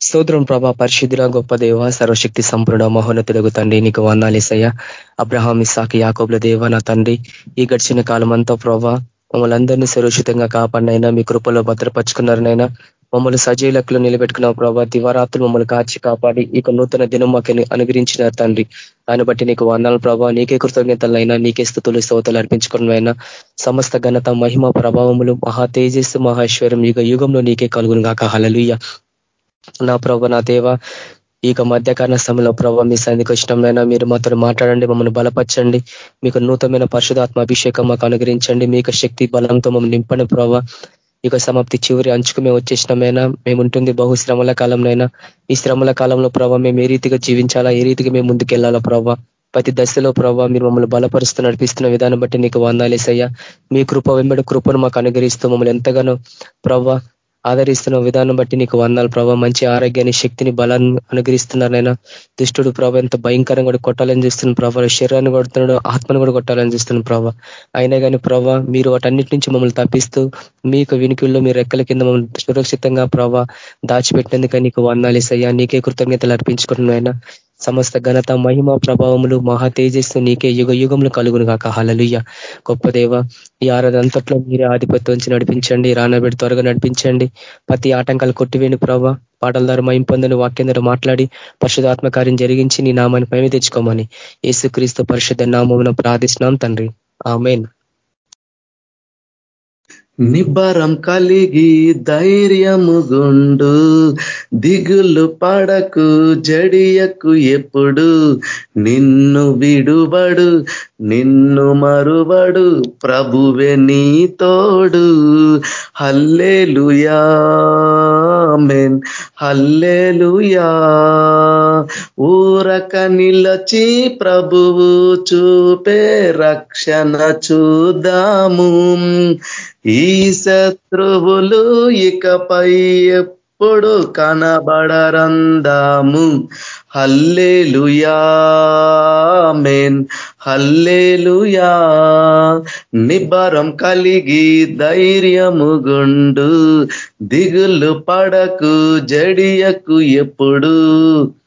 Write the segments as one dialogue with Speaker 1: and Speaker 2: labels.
Speaker 1: స్తోత్రం ప్రభా పరిశుద్ధుల గొప్ప దేవ సర్వశక్తి సంపూర్ణ మహోన్నతులకు తండ్రి నీకు వందాలేసయ్య అబ్రహాం ఇసాకి యాకోబుల దేవ నా తండ్రి ఈ గడిచిన కాలం అంతా ప్రభా మమ్మల్ని అందరినీ సురక్షితంగా కాపాడినైనా మీ కృపలో భద్రపరుచుకున్నారనైనా మమ్మల్ని సజీలకులు నిలబెట్టుకున్న ప్రభా దివారాత్రులు మమ్మల్ని కాచి కాపాడి ఇక నూతన దినం మాకు అనుగ్రహించినారు తండ్రి. దాన్ని బట్టి నీకు వందాలు ప్రభావ నీకే కృతజ్ఞతలైనా నీకే స్థుతులు స్తోతలు అర్పించుకున్నవైనా సమస్త ఘనత మహిమ ప్రభావములు మహా తేజస్సు మహేశ్వరం యుగ యుగంలో నీకే కలుగును కాక హలలుయ్య నా ప్రభ నా దేవ ఇక మధ్యకాల సమయంలో ప్రభావ మీ సన్నిధికి వచ్చినైనా మీరు మాతో మాట్లాడండి మమ్మల్ని బలపరచండి మీకు నూతనమైన పరిశుధాత్మ అభిషేకం మాకు అనుగ్రహించండి మీకు శక్తి బలంతో మమ్మల్ని నింపండి ప్రభావ ఇక సమాప్తి చివరి అంచుకు మేము వచ్చేసినమైనా మేము ఉంటుంది బహు శ్రమల కాలంలోనైనా ఈ శ్రమల కాలంలో ప్రభావ మేము ఏ రీతిగా జీవించాలా ఏ రీతిగా మేము ముందుకెళ్ళాలా ప్రభావ ప్రతి దశలో ప్రభావ మీరు మమ్మల్ని బలపరుస్తూ నడిపిస్తున్న విధానం బట్టి నీకు వందాలేసయ్యా మీ కృప వెంబడి కృపను మాకు అనుగ్రహిస్తూ మమ్మల్ని ఎంతగానో ప్రభావ ఆదరిస్తున్న విధానం బట్టి నీకు వందాలు ప్రభావ మంచి ఆరోగ్యాన్ని శక్తిని బలాన్ని అనుగ్రహిస్తున్నారనైనా దుష్టుడు ప్రభావ ఎంత భయంకరంగా కూడా కొట్టాలని చూస్తున్న ప్రభావ శరీరాన్ని కొడుతున్నాడు ఆత్మను కూడా కొట్టాలని చూస్తున్న ప్రభావ అయినా కానీ ప్రభావ మీరు వాటన్నిటి నుంచి మమ్మల్ని తప్పిస్తూ మీకు వినికిల్లో మీరు రెక్కల కింద మమ్మల్ని సురక్షితంగా ప్రభావ దాచిపెట్టినందుక నీకు వందాలు వందాలేసయ్యా నీకే కృతజ్ఞతలు అర్పించుకుంటున్నాయినా సమస్త ఘనత మహిమ ప్రభావములు మహా తేజస్సు నీకే యుగ యుగములు కలుగును కాక హలలుయ్య గొప్ప దేవ ఈ ఆరాధంతట్లో మీరే ఆధిపత్యం నుంచి నడిపించండి రానబెడి త్వరగా నడిపించండి. ప్రతి ఆటంకాలు కొట్టివేని ప్రభావ పాటల ద్వారా మయం పొందని వాక్యం ద్వారా మాట్లాడి పరిశుధాత్మకార్యం జరిగించి నీ నామాన్ని పైన తెచ్చుకోమని యేసుక్రీస్తు పరిశుద్ధ నామమున ప్రార్థిస్తున్నాం తండ్రి. ఆమెన్.
Speaker 2: నిబ్బరం కలిగి ధైర్యము గుండు దిగులు పడకు జడియకు ఎప్పుడు నిన్ను విడుబడు నిన్ను మరుబడు ప్రభువే నీ తోడు. Hallelujah amen hallelujah. ఊరక నిలచి ప్రభువు చూపే రక్షణ చూద్దాము. ఈ శత్రువులు ఇకపై ఎప్పుడు కనబడరందాము. హల్లేలుయామేన్ హల్లేలుయా. నిబ్బరం కలిగి ధైర్యము గుండు. దిగులు పడకు జడియకు ఎప్పుడు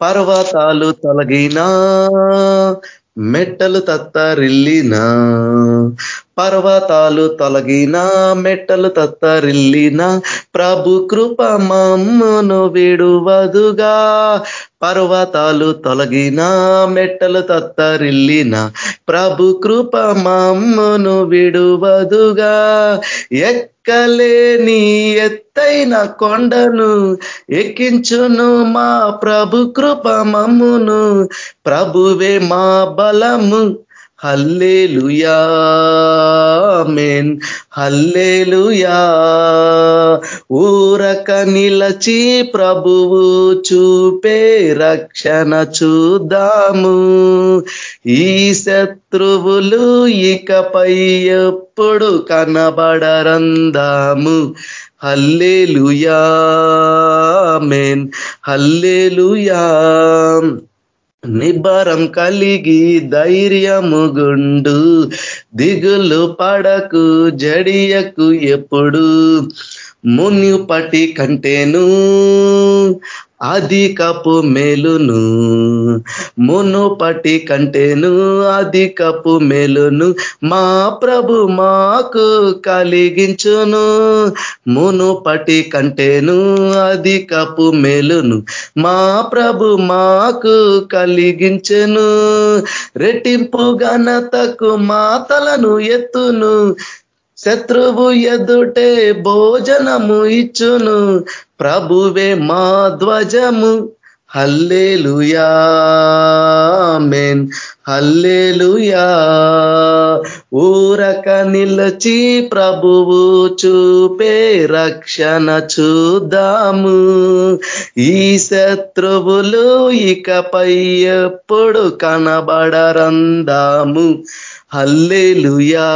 Speaker 2: పర్వతాలు తొలగినా మెట్టలు తత్తరిల్లినా పర్వతాలు తొలగినా మెట్టలు తత్తరిల్లినా ప్రభు కృప మమ్మును విడువదుగా. పర్వతాలు తొలగినా మెట్టలు తత్తరిల్లిన ప్రభు కృప మమ్మును విడువదుగా. ఎక్కలేని ఎత్తైన కొండను ఎక్కించును మా ప్రభు కృప మమ్మును. ప్రభువే మా బలము హల్లేలుయా మేన్ హల్లేలుయా. ఊరక నిలచి ప్రభువు చూపే రక్షణ చూద్దాము. ఈ శత్రువులు ఇకపై ఎప్పుడు కనబడరందాము. హల్లేలుయా మేన్ హల్లేలుయా. నిబ్బరం కలిగి ధైర్యము గుండు. దిగులు పడకు జడియకు ఎప్పుడు? మునిపటి కంటేను అధికపు మేలును మునుపటి కంటేను అధికపు మేలును మా ప్రభు మాకు కలిగించును. మునుపటి కంటేను అధికపు మేలును మా ప్రభు మాకు కలిగించెను. రెట్టింపు ఘనతకు మాతలను ఎత్తును శత్రువు ఎదుటే భోజనము ఇచ్చును. ప్రభువే మా ధ్వజము. Hallelujah amen hallelujah. ఊరక నిలచి ప్రభువు చూపే రక్షణ చూద్దాము. ఈ శత్రువులు ఇకపై ఎప్పుడు కనబడరందాము. Hallelujah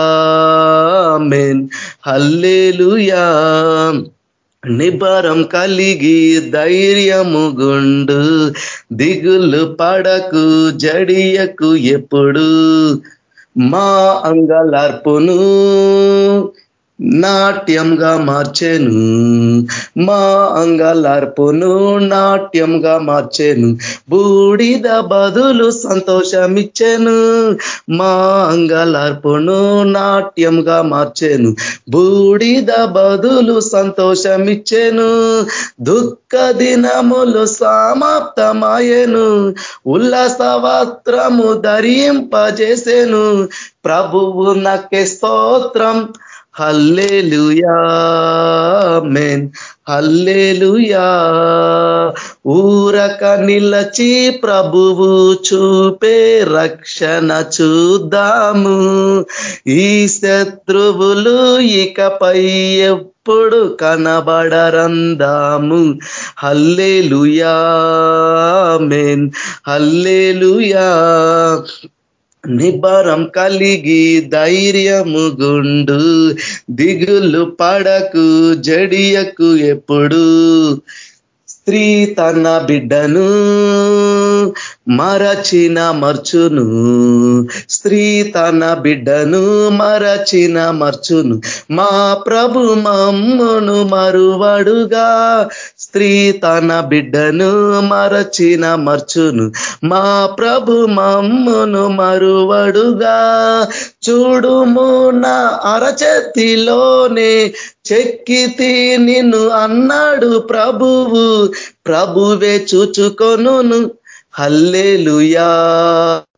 Speaker 2: amen hallelujah. నిబరం కలిగి ధైర్యము గుండు. దిగులు పడకు జడియకు ఎప్పుడు మా అంగలార్పును. నాట్యంగా మార్చెను. మా అంగలార్పును నాట్యంగా మార్చెను. బూడిద బదులు సంతోషమిచ్చెను. మా అంగలార్పును నాట్యంగా మార్చెను. బూడిద బదులు సంతోషమిచ్చెను. దుఃఖ దినములు సమాప్తమాయెను. ఉల్లాస వస్త్రము ధరింపజేసెను. ప్రభువు నకే స్తోత్రం. Hallelujah amen hallelujah. ఊరక నిలచి ప్రభువు చూపే రక్షణ చూద్దాము. ఈ శత్రువులు ఇకపై ఎప్పుడు కనబడరందాము. Hallelujah amen hallelujah. నిబరం కలిగి ధైర్యము గుండు దిగులు పడకు జడియకు ఎప్పుడు? స్త్రీ తన బిడ్డను మరచిన మర్చును. స్త్రీ తన బిడ్డను మరచిన మర్చును. మా ప్రభు మమ్మును మరువడుగా. స్త్రీ తన బిడ్డను మరచిన మర్చును. మా ప్రభు మమ్మును మరువడుగా. చూడుము నా అరచేతిలోనే చెక్కితి నిన్ను అన్నాడు ప్రభువు. ప్రభువే చూచుకొను హల్లే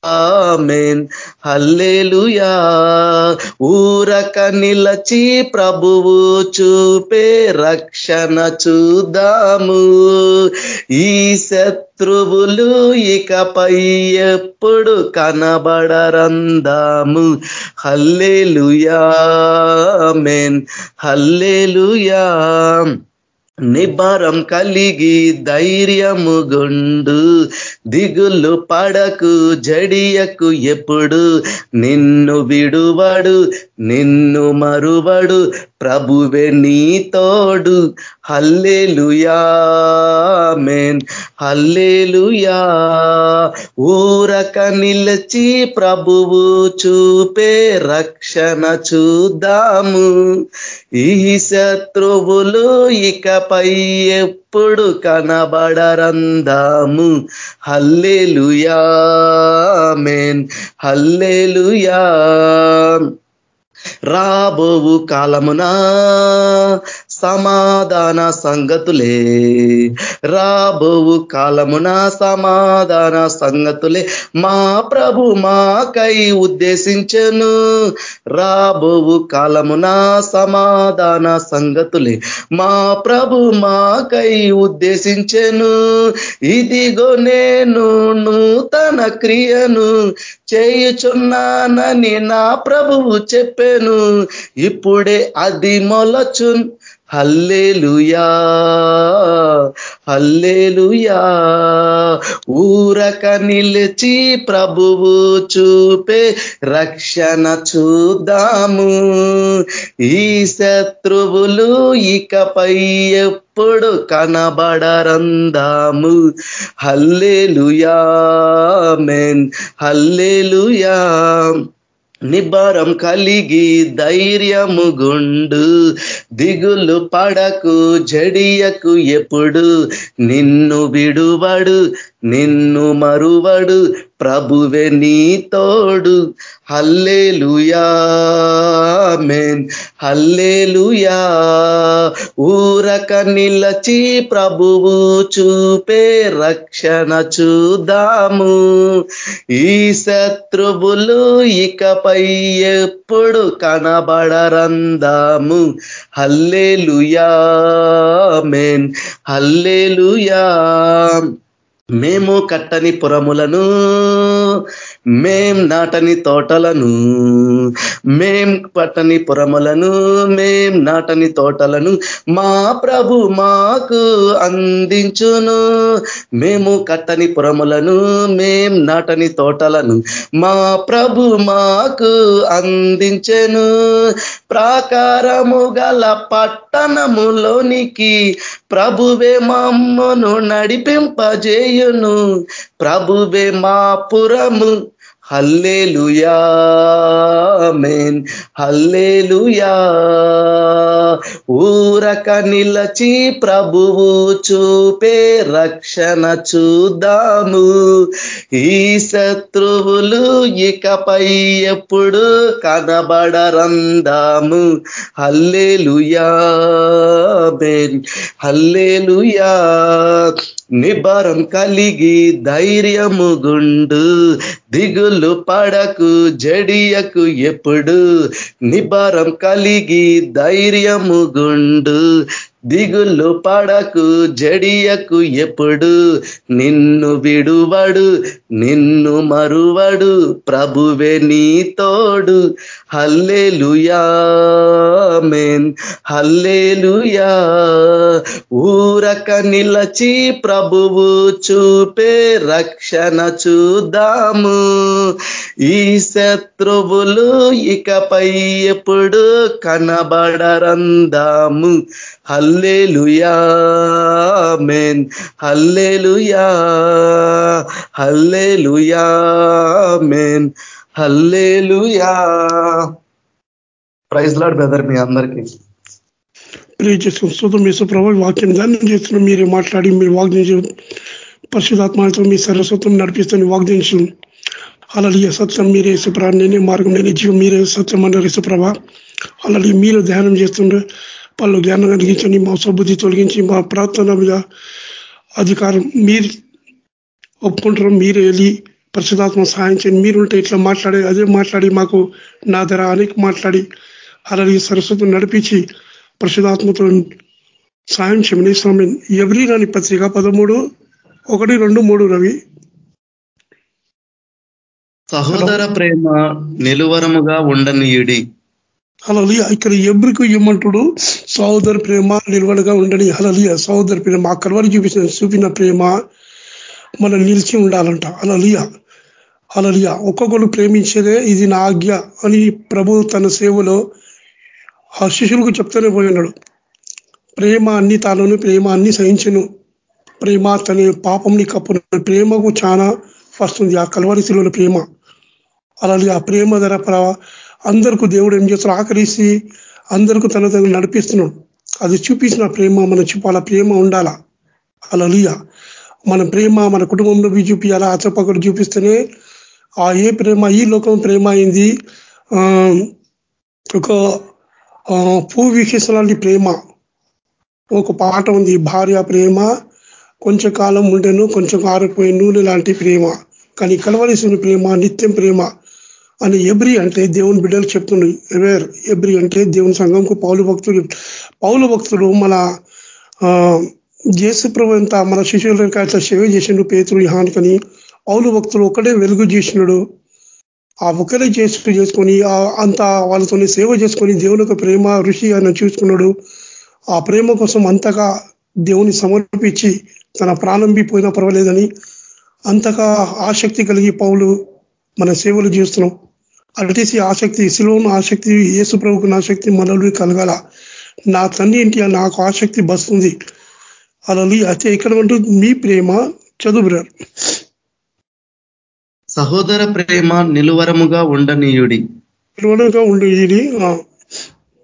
Speaker 2: ఆమెన్. హల్లేలుయా ఊరక నిలచి ప్రభువు చూపే రక్షణ చూద్దాము. ఈ శత్రువులు ఇకపై ఎప్పుడు కనబడరందాము. హల్లేలుయా మేన్ హల్లేలుయా. నిబారం కలిగి ధైర్యము గుండు. దిగులు పడకు జడియకు ఎప్పుడు నిన్ను విడువడు. నిన్ను మరువడు ప్రభువే నీ తోడు. Hallelujah hallelujah. ఊరక నిలిచి ప్రభువు చూపే రక్షణ చూద్దాము. ఈ శత్రువులు ఇకపై ఎప్పుడు కనబడరందాము. హల్లేలుయామెన్ హల్లేలుయా. రాబోవు కాలమునా సమాధాన సంగతులే. రాబోవు కాలమున సమాధాన సంగతులే. మా ప్రభు మాకై ఉద్దేశించను. రాబోవు కాలమున సమాధాన సంగతులే. మా ప్రభు మాకై ఉద్దేశించెను. ఇదిగో నేను నూతన క్రియను చేయుచున్నానని నా ప్రభువు చెప్పాను. ఇప్పుడే అది మొలచున్ హల్లేలుయా హల్లేలుయా. ఊరక నిలిచి ప్రభువు చూపే రక్షణ చూద్దాము. ఈ శత్రువులు ఇకపై ఎప్పుడు కనబడరందాము. Hallelujah amen hallelujah. నిబారం కలిగి ధైర్యము గుండు. దిగులు పడకు జడియకు ఎప్పుడు నిన్ను విడువడు. నిన్ను మరువడు ప్రభువే నీ తోడు. హల్లేలుయా మెన్ హల్లేలుయా ఊరక నిలచి ప్రభువు చూపే రక్షణ చూద్దాము. ఈ శత్రువులు ఇకపై ఎప్పుడు కనబడరందాము. Hallelujah men hallelujah. మేము కట్టని పురములను మేం నాటని తోటలను మేం పట్టని పురములను మేం నాటని తోటలను మా ప్రభు మాకు అందించును. మేము కట్టని పురములను మేం నాటని తోటలను మా ప్రభు మాకు అందించెను. ప్రాకారము గల పట్టణములోనికి ప్రభువే మమ్మను నడిపింపజేయును. ప్రభువే మా పురము హల్లే మేన్ హల్లే ఊరక నిలచి ప్రభువు చూపే రక్షణ చూద్దాము. ఈ శత్రువులు ఇకపై ఎప్పుడు కనబడరందాము. హల్లే మేన్ హల్లే నిబరం కలిగి ధైర్యము గుండు. దిగులు పడకు జడియకు ఎప్పుడు. నిబారం కలిగి ధైర్యము గుండు. దిగులు పడకు జడియకు ఎప్పుడు? నిన్ను విడువడు నిన్ను మరువడు ప్రభువే నీ తోడు. Hallelujah hallelujah. ఊరక నిలచి ప్రభువు చూపే రక్షణ చూద్దాము. ఈ శత్రువులు ఇకపై ఎప్పుడు కనబడరందాము. Hallelujah amen hallelujah hallelujah amen hallelujah. Praise Lord brother మీ అందరికీ.
Speaker 3: ప్రే చేసిన మీ సుప్రభ వాక్యం ధ్యానం చేస్తున్న మీరే మాట్లాడి మీరు వాగ్దానం పరిశుధాత్మతో మీ సరస్వతం నడిపిస్తున్న వాగ్దానం అలాగే సత్యం మీరే సుప్రభ నేనే మార్గం నేనే జీవం మీరే సత్యం అన్నారు సుప్రభ అలాగే మీరు ధ్యానం చేస్తుండ్రు. పనులు జ్ఞానం కలిగించండి మా సబుద్ధి తొలగించి మా ప్రార్థన మీద అధికారం మీరు ఒప్పుకుంటారు మీరు వెళ్ళి పరిశుధాత్మ సహాయం చేయండి. మీరుంటే ఇట్లా మాట్లాడి అదే మాట్లాడి మాకు నా ధర అనేక మాట్లాడి అలాగే సరస్వతం నడిపించి పరిశుధాత్మతో సాయం చేయమని స్వామి ఎవరి రాని పత్రిక పదమూడు ఒకటి రెండు మూడు రవి.
Speaker 2: సహోదర ప్రేమ నిలువరముగా ఉండనీయుడి.
Speaker 3: హలలియ ఇక్కడ ఎవరికి ఇమ్మంటుడు సహోదర ప్రేమ నిలవడగా ఉండని హలలియ సహోదర ప్రేమ అక్కడ కలవరి చూపించిన చూపిన ప్రేమ మనం నిలిచి ఉండాలంట. అలలియ అలలియ ఒక్కొక్కరు ప్రేమించేదే ఇది నా ఆజ్ఞ అని ప్రభు తన సేవలో ఆ శిష్యులకు చెప్తూనే పోయినాడు. ప్రేమ అన్ని తాను ప్రేమ అన్ని సహించను. ప్రేమ తన పాపంని కప్పున. ప్రేమకు చాలా వస్తుంది ఆ కలవరిశిలో ప్రేమ. అలాగే ఆ ప్రేమ ధర అందరికీ దేవుడు ఏం చేస్తున్నాడు? ఆకరిసి అందరికీ తన తన నడిపిస్తున్నాడు. అది చూపించిన ప్రేమ మన చూపాల ప్రేమ ఉండాలా? అలా మన ప్రేమ మన కుటుంబంలో చూపించాలా అచ్చపక్కడు చూపిస్తేనే ఆ ఏ ప్రేమ ఈ లోకం ప్రేమ అయింది. ఒక పువ్వు వీక్షించలాంటి ప్రేమ. ఒక పాట ఉంది భార్య ప్రేమ కొంచెం కాలం ఉండేను కొంచెం ఆరిపోయి నూనె లాంటి ప్రేమ. కానీ కలవలసిన ప్రేమ నిత్యం ప్రేమ. అని ఎబ్రి అంటే దేవుని బిడ్డలు చెప్తున్నాయి ఎవేర్? ఎబ్రి అంటే దేవుని సంఘంకు పౌలు భక్తులు పౌలు భక్తుడు మన జేసు ప్రభు ఎంత మన శిశువులకి అట్లా సేవ చేసిండు పేతుడు హానికని పౌలు భక్తుడు ఒకటే వెలుగు చేసినాడు. ఆ ఒకరే చేసి చేసుకొని అంత వాళ్ళతో సేవ చేసుకొని దేవుని ప్రేమ ఋషి ఆయన చూసుకున్నాడు. ఆ ప్రేమ కోసం అంతగా దేవుని సమర్పించి తన ప్రాణం పోయినా పర్వాలేదని అంతగా ఆసక్తి కలిగి పౌలు మన సేవలు చేస్తున్నాం. అటేసి ఆసక్తి శిలోను ఆసక్తి యేసు ప్రభుకు ఆసక్తి మనలు కలగాల. నా తండ్రి ఇంటి నాకు ఆసక్తి బస్తుంది. అలా అయితే ఇక్కడ ఉంటూ మీ ప్రేమ చదువురారు.
Speaker 2: సహోదర ప్రేమ నిలువరముగా ఉండనీయుడి.
Speaker 3: నిలువరముగా ఉండేది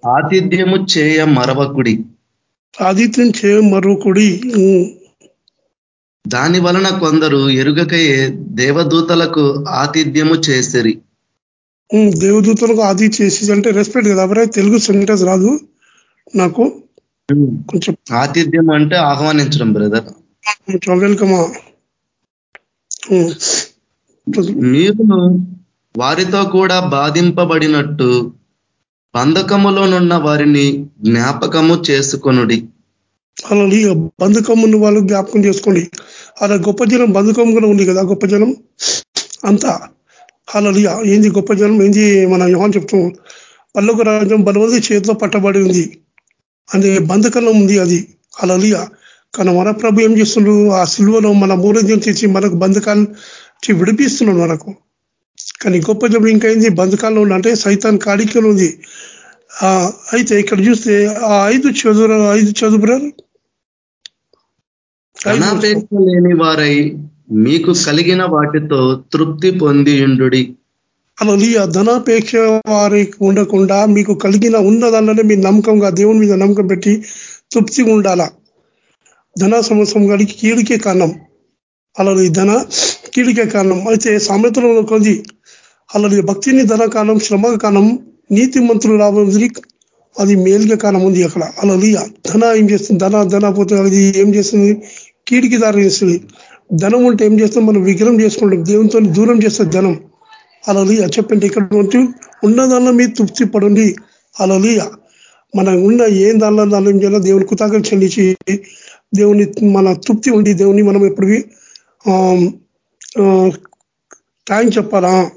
Speaker 2: ఆతిథ్యము చేయ మరవకుడి.
Speaker 3: ఆదిత్యం చేయ మరొకుడి
Speaker 2: దాని వలన కొందరు ఎరుగకయే దేవదూతలకు ఆతిథ్యము చేసిరి.
Speaker 3: దేవదూతలకు ఆది చేసి అంటే రెస్పెక్ట్ కదా? ఎవరైతే తెలుగు సెంటెన్స్ రాదు నాకు. కొంచెం
Speaker 2: ఆతిథ్యం అంటే ఆహ్వానించడం బ్రదర్
Speaker 3: వెల్కమ్
Speaker 2: మీరు వారితో కూడా బాధింపబడినట్టు బంధకములోనున్న వారిని జ్ఞాపకము చేసుకొనుడి.
Speaker 3: అలా బంధకమును వాళ్ళు జ్ఞాపకం చేసుకోండి. అలా గొప్ప జనం బంధకం కూడా ఉంది కదా గొప్ప జనం? అంతా. అలా ఏంది గొప్ప జనం? ఏంది మన యోహన్ చెప్తాం? పల్లొక రాజ్యం బలవంతి చేతిలో పట్టబడి ఉంది. అనే బంధకంలో ఉంది అది. అలలియ కానీ మన ప్రభు ఏం చేస్తుండ్రు ఆ సిల్వలో మన మూలజ్యం చేసి మనకు బంధకాలు విడిపిస్తున్నాడు మనకు. కానీ గొప్ప జనం ఇంకా ఏంది? బంధకాల్లో అంటే సైతాన్ కాడికలు ఉంది. అయితే ఇక్కడ చూస్తే ఆ ఐదు చదువు ఐదు చదువురారు
Speaker 2: అనాపేక్ష లేని వారై మీకు కలిగిన వాటితో తృప్తి పొందియుండు
Speaker 3: అలా ధనాపేక్ష వారికి ఉండకుండా మీకు కలిగిన ఉన్నదానిలోనే మీ నమ్మకంగా దేవుని మీద నమ్మకం పెట్టి తృప్తిగా ఉండాలా? ధన సమస్యం గడికి కీడికే కారణం. అలా ధన కీడికే కారణం. అయితే సామెతలో కొద్ది అలా భక్తిని ధన కారణం శ్రమ కారణం నీతి మంత్రులు రావడం అది మేలుగా కారణం ఉంది అక్కడ. అలా ధన ఏం చేస్తుంది? ధన ధన పోతే అది ఏం చేస్తుంది? కీడికి దారి చేస్తుంది ధనం ఉంటే ఏం చేస్తాం? మనం విగ్రహం చేసుకుంటాం. దేవునితో దూరం చేస్తుంది ధనం. అలలియ చెప్పండి ఇక్కడ ఉన్న దానిలో మీరు తృప్తి పడండి. అలలియ మనం ఉన్న ఏం దానిలో దానిలో ఏం చేయాలో దేవుని కృతజ్ఞత చెల్లించి దేవుని మన తృప్తి ఉండి దేవుని మనం ఎప్పుడు థ్యాంక్ చెప్పాలా?